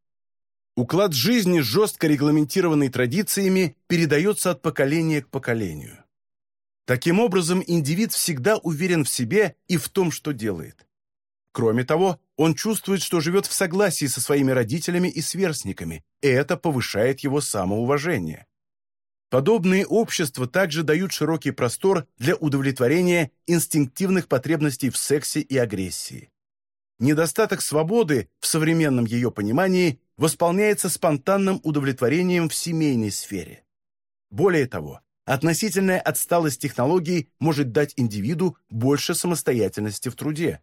[SPEAKER 1] Уклад жизни, жестко регламентированный традициями, передается от поколения к поколению. Таким образом, индивид всегда уверен в себе и в том, что делает. Кроме того, он чувствует, что живет в согласии со своими родителями и сверстниками, и это повышает его самоуважение. Подобные общества также дают широкий простор для удовлетворения инстинктивных потребностей в сексе и агрессии. Недостаток свободы в современном ее понимании восполняется спонтанным удовлетворением в семейной сфере. Более того, относительная отсталость технологий может дать индивиду больше самостоятельности в труде.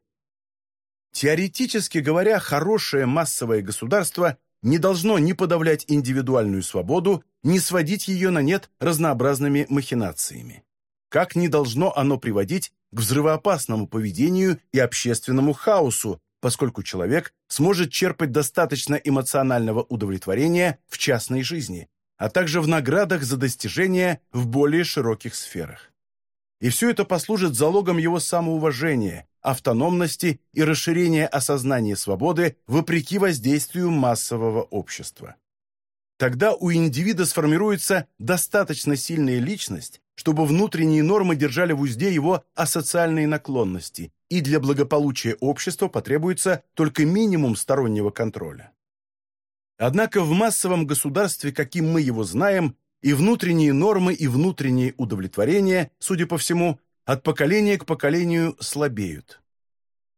[SPEAKER 1] Теоретически говоря, хорошее массовое государство не должно ни подавлять индивидуальную свободу, ни сводить ее на нет разнообразными махинациями. Как не должно оно приводить к взрывоопасному поведению и общественному хаосу, поскольку человек сможет черпать достаточно эмоционального удовлетворения в частной жизни, а также в наградах за достижения в более широких сферах. И все это послужит залогом его самоуважения, автономности и расширения осознания свободы вопреки воздействию массового общества. Тогда у индивида сформируется достаточно сильная личность, чтобы внутренние нормы держали в узде его асоциальные наклонности, и для благополучия общества потребуется только минимум стороннего контроля. Однако в массовом государстве, каким мы его знаем, и внутренние нормы, и внутренние удовлетворения, судя по всему, от поколения к поколению слабеют.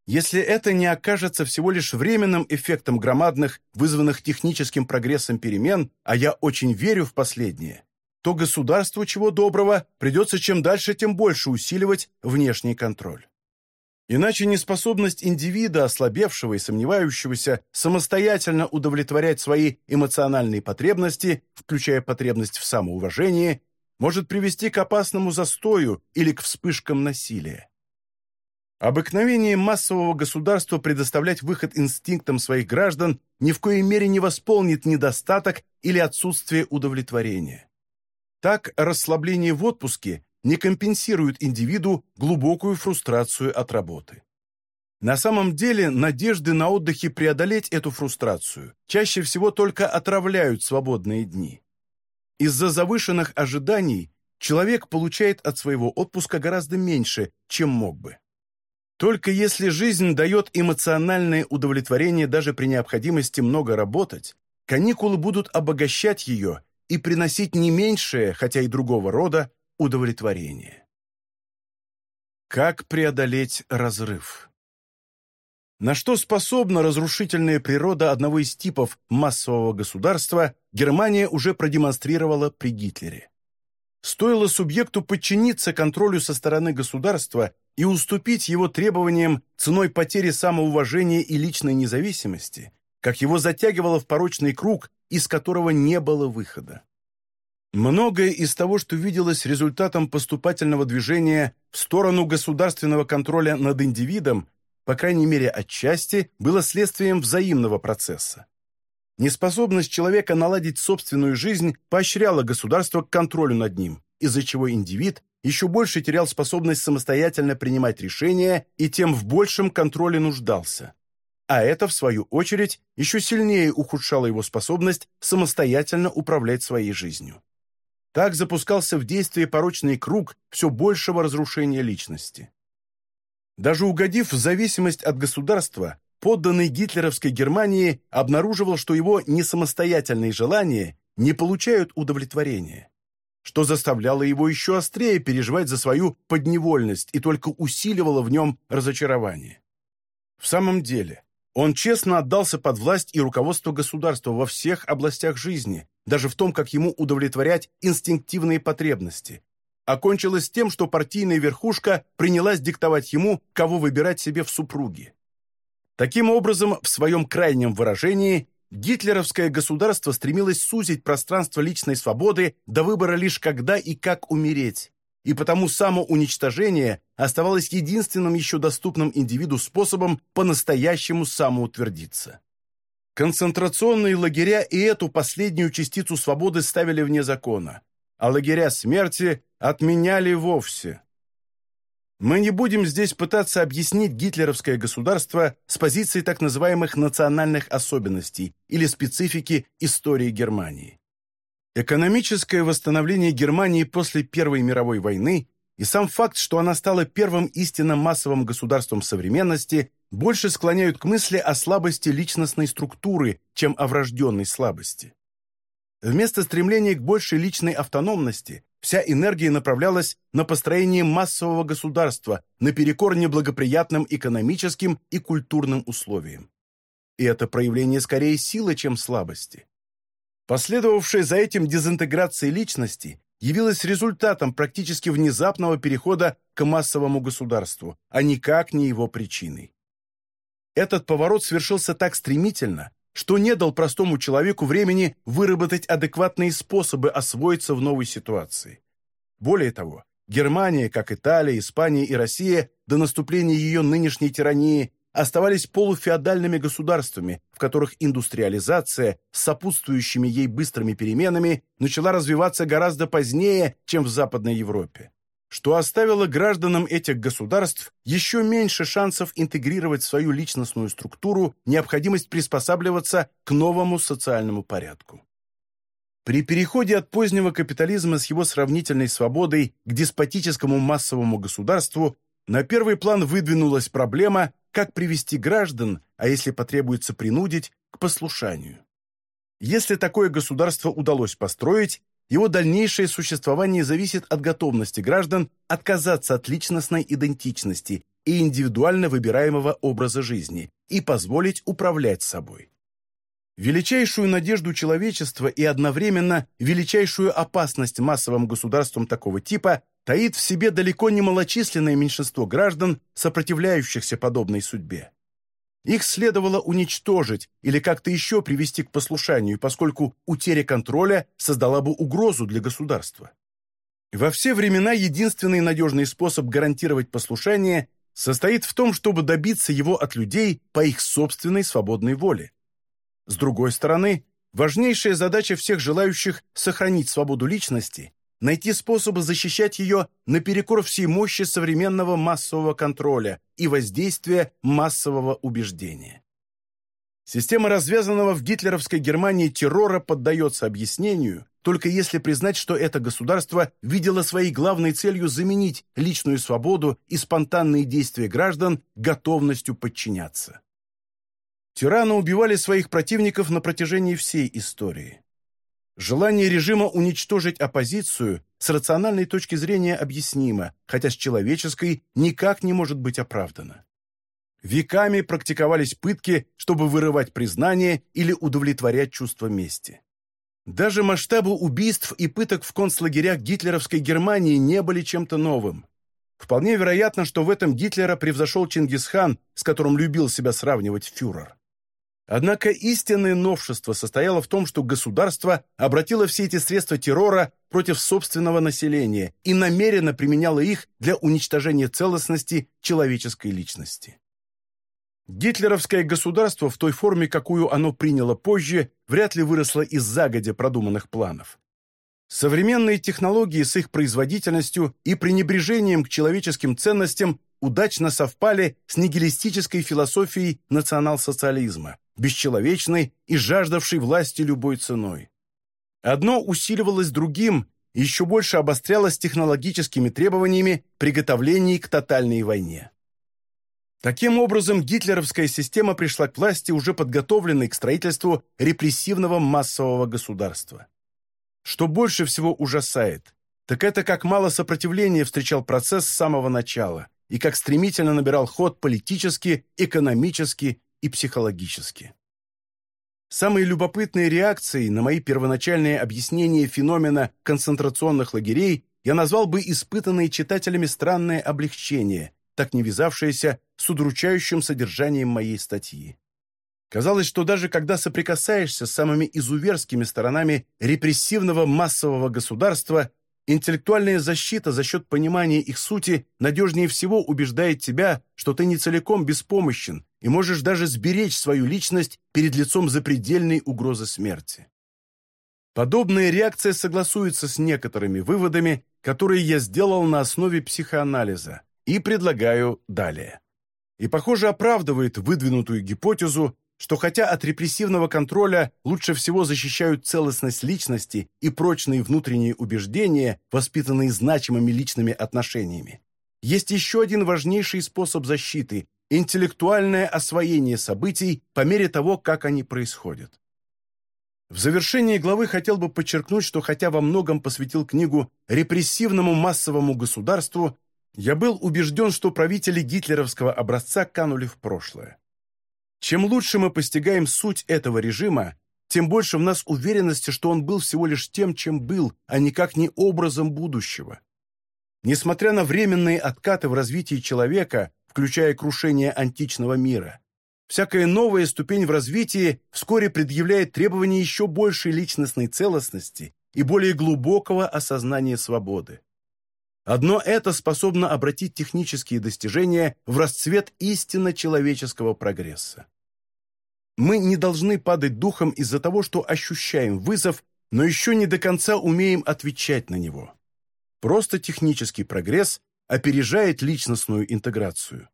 [SPEAKER 1] Если это не окажется всего лишь временным эффектом громадных, вызванных техническим прогрессом перемен, а я очень верю в последнее, то государству, чего доброго, придется чем дальше, тем больше усиливать внешний контроль. Иначе неспособность индивида, ослабевшего и сомневающегося, самостоятельно удовлетворять свои эмоциональные потребности, включая потребность в самоуважении, может привести к опасному застою или к вспышкам насилия. Обыкновение массового государства предоставлять выход инстинктам своих граждан ни в коей мере не восполнит недостаток или отсутствие удовлетворения. Так, расслабление в отпуске не компенсируют индивиду глубокую фрустрацию от работы. На самом деле надежды на отдыхе преодолеть эту фрустрацию чаще всего только отравляют свободные дни. Из-за завышенных ожиданий человек получает от своего отпуска гораздо меньше, чем мог бы. Только если жизнь дает эмоциональное удовлетворение даже при необходимости много работать, каникулы будут обогащать ее и приносить не меньшее, хотя и другого рода, удовлетворение. Как преодолеть разрыв? На что способна разрушительная природа одного из типов массового государства, Германия уже продемонстрировала при Гитлере. Стоило субъекту подчиниться контролю со стороны государства и уступить его требованиям ценой потери самоуважения и личной независимости, как его затягивало в порочный круг, из которого не было выхода. Многое из того, что виделось результатом поступательного движения в сторону государственного контроля над индивидом, по крайней мере отчасти, было следствием взаимного процесса. Неспособность человека наладить собственную жизнь поощряла государство к контролю над ним, из-за чего индивид еще больше терял способность самостоятельно принимать решения и тем в большем контроле нуждался. А это, в свою очередь, еще сильнее ухудшало его способность самостоятельно управлять своей жизнью. Так запускался в действие порочный круг все большего разрушения личности. Даже угодив в зависимость от государства, подданный гитлеровской Германии обнаруживал, что его несамостоятельные желания не получают удовлетворения, что заставляло его еще острее переживать за свою подневольность и только усиливало в нем разочарование. В самом деле, он честно отдался под власть и руководство государства во всех областях жизни, даже в том, как ему удовлетворять инстинктивные потребности, окончилось тем, что партийная верхушка принялась диктовать ему, кого выбирать себе в супруги. Таким образом, в своем крайнем выражении, гитлеровское государство стремилось сузить пространство личной свободы до выбора лишь когда и как умереть, и потому самоуничтожение оставалось единственным еще доступным индивиду способом по-настоящему самоутвердиться. Концентрационные лагеря и эту последнюю частицу свободы ставили вне закона, а лагеря смерти отменяли вовсе. Мы не будем здесь пытаться объяснить гитлеровское государство с позиции так называемых национальных особенностей или специфики истории Германии. Экономическое восстановление Германии после Первой мировой войны и сам факт, что она стала первым истинно массовым государством современности, больше склоняют к мысли о слабости личностной структуры, чем о врожденной слабости. Вместо стремления к большей личной автономности вся энергия направлялась на построение массового государства наперекор неблагоприятным экономическим и культурным условиям. И это проявление скорее силы, чем слабости. Последовавшая за этим дезинтеграция личности явилась результатом практически внезапного перехода к массовому государству, а никак не его причиной. Этот поворот свершился так стремительно, что не дал простому человеку времени выработать адекватные способы освоиться в новой ситуации. Более того, Германия, как Италия, Испания и Россия до наступления ее нынешней тирании оставались полуфеодальными государствами, в которых индустриализация с сопутствующими ей быстрыми переменами начала развиваться гораздо позднее, чем в Западной Европе что оставило гражданам этих государств еще меньше шансов интегрировать в свою личностную структуру необходимость приспосабливаться к новому социальному порядку. При переходе от позднего капитализма с его сравнительной свободой к деспотическому массовому государству на первый план выдвинулась проблема, как привести граждан, а если потребуется принудить, к послушанию. Если такое государство удалось построить, его дальнейшее существование зависит от готовности граждан отказаться от личностной идентичности и индивидуально выбираемого образа жизни и позволить управлять собой. Величайшую надежду человечества и одновременно величайшую опасность массовым государствам такого типа таит в себе далеко не малочисленное меньшинство граждан, сопротивляющихся подобной судьбе. Их следовало уничтожить или как-то еще привести к послушанию, поскольку утеря контроля создала бы угрозу для государства. Во все времена единственный надежный способ гарантировать послушание состоит в том, чтобы добиться его от людей по их собственной свободной воле. С другой стороны, важнейшая задача всех желающих сохранить свободу личности найти способы защищать ее наперекор всей мощи современного массового контроля и воздействия массового убеждения. Система развязанного в гитлеровской Германии террора поддается объяснению, только если признать, что это государство видело своей главной целью заменить личную свободу и спонтанные действия граждан готовностью подчиняться. Тираны убивали своих противников на протяжении всей истории. Желание режима уничтожить оппозицию с рациональной точки зрения объяснимо, хотя с человеческой никак не может быть оправдано. Веками практиковались пытки, чтобы вырывать признание или удовлетворять чувство мести. Даже масштабы убийств и пыток в концлагерях гитлеровской Германии не были чем-то новым. Вполне вероятно, что в этом Гитлера превзошел Чингисхан, с которым любил себя сравнивать фюрер. Однако истинное новшество состояло в том, что государство обратило все эти средства террора против собственного населения и намеренно применяло их для уничтожения целостности человеческой личности. Гитлеровское государство в той форме, какую оно приняло позже, вряд ли выросло из загодя продуманных планов. Современные технологии с их производительностью и пренебрежением к человеческим ценностям удачно совпали с нигилистической философией национал-социализма, бесчеловечной и жаждавшей власти любой ценой. Одно усиливалось другим и еще больше обострялось технологическими требованиями приготовлений к тотальной войне. Таким образом, гитлеровская система пришла к власти уже подготовленной к строительству репрессивного массового государства. Что больше всего ужасает, так это как мало сопротивления встречал процесс с самого начала и как стремительно набирал ход политически, экономически и психологически. Самой любопытной реакцией на мои первоначальные объяснения феномена концентрационных лагерей я назвал бы испытанные читателями странное облегчение – так не вязавшееся с удручающим содержанием моей статьи. Казалось, что даже когда соприкасаешься с самыми изуверскими сторонами репрессивного массового государства, интеллектуальная защита за счет понимания их сути надежнее всего убеждает тебя, что ты не целиком беспомощен и можешь даже сберечь свою личность перед лицом запредельной угрозы смерти. Подобная реакция согласуется с некоторыми выводами, которые я сделал на основе психоанализа, и предлагаю далее. И, похоже, оправдывает выдвинутую гипотезу, что хотя от репрессивного контроля лучше всего защищают целостность личности и прочные внутренние убеждения, воспитанные значимыми личными отношениями, есть еще один важнейший способ защиты – интеллектуальное освоение событий по мере того, как они происходят. В завершении главы хотел бы подчеркнуть, что хотя во многом посвятил книгу репрессивному массовому государству, я был убежден, что правители гитлеровского образца канули в прошлое. Чем лучше мы постигаем суть этого режима, тем больше в нас уверенности, что он был всего лишь тем, чем был, а никак не образом будущего. Несмотря на временные откаты в развитии человека, включая крушение античного мира, всякая новая ступень в развитии вскоре предъявляет требования еще большей личностной целостности и более глубокого осознания свободы. Одно это способно обратить технические достижения в расцвет истинно человеческого прогресса. Мы не должны падать духом из-за того, что ощущаем вызов, но еще не до конца умеем отвечать на него. Просто технический прогресс опережает личностную интеграцию.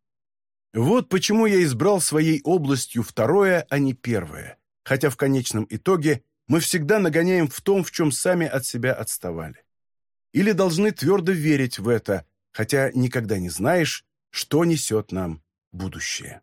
[SPEAKER 1] Вот почему я избрал своей областью второе, а не первое, хотя в конечном итоге мы всегда нагоняем в том, в чем сами от себя отставали или должны твердо верить в это, хотя никогда не знаешь, что несет нам будущее.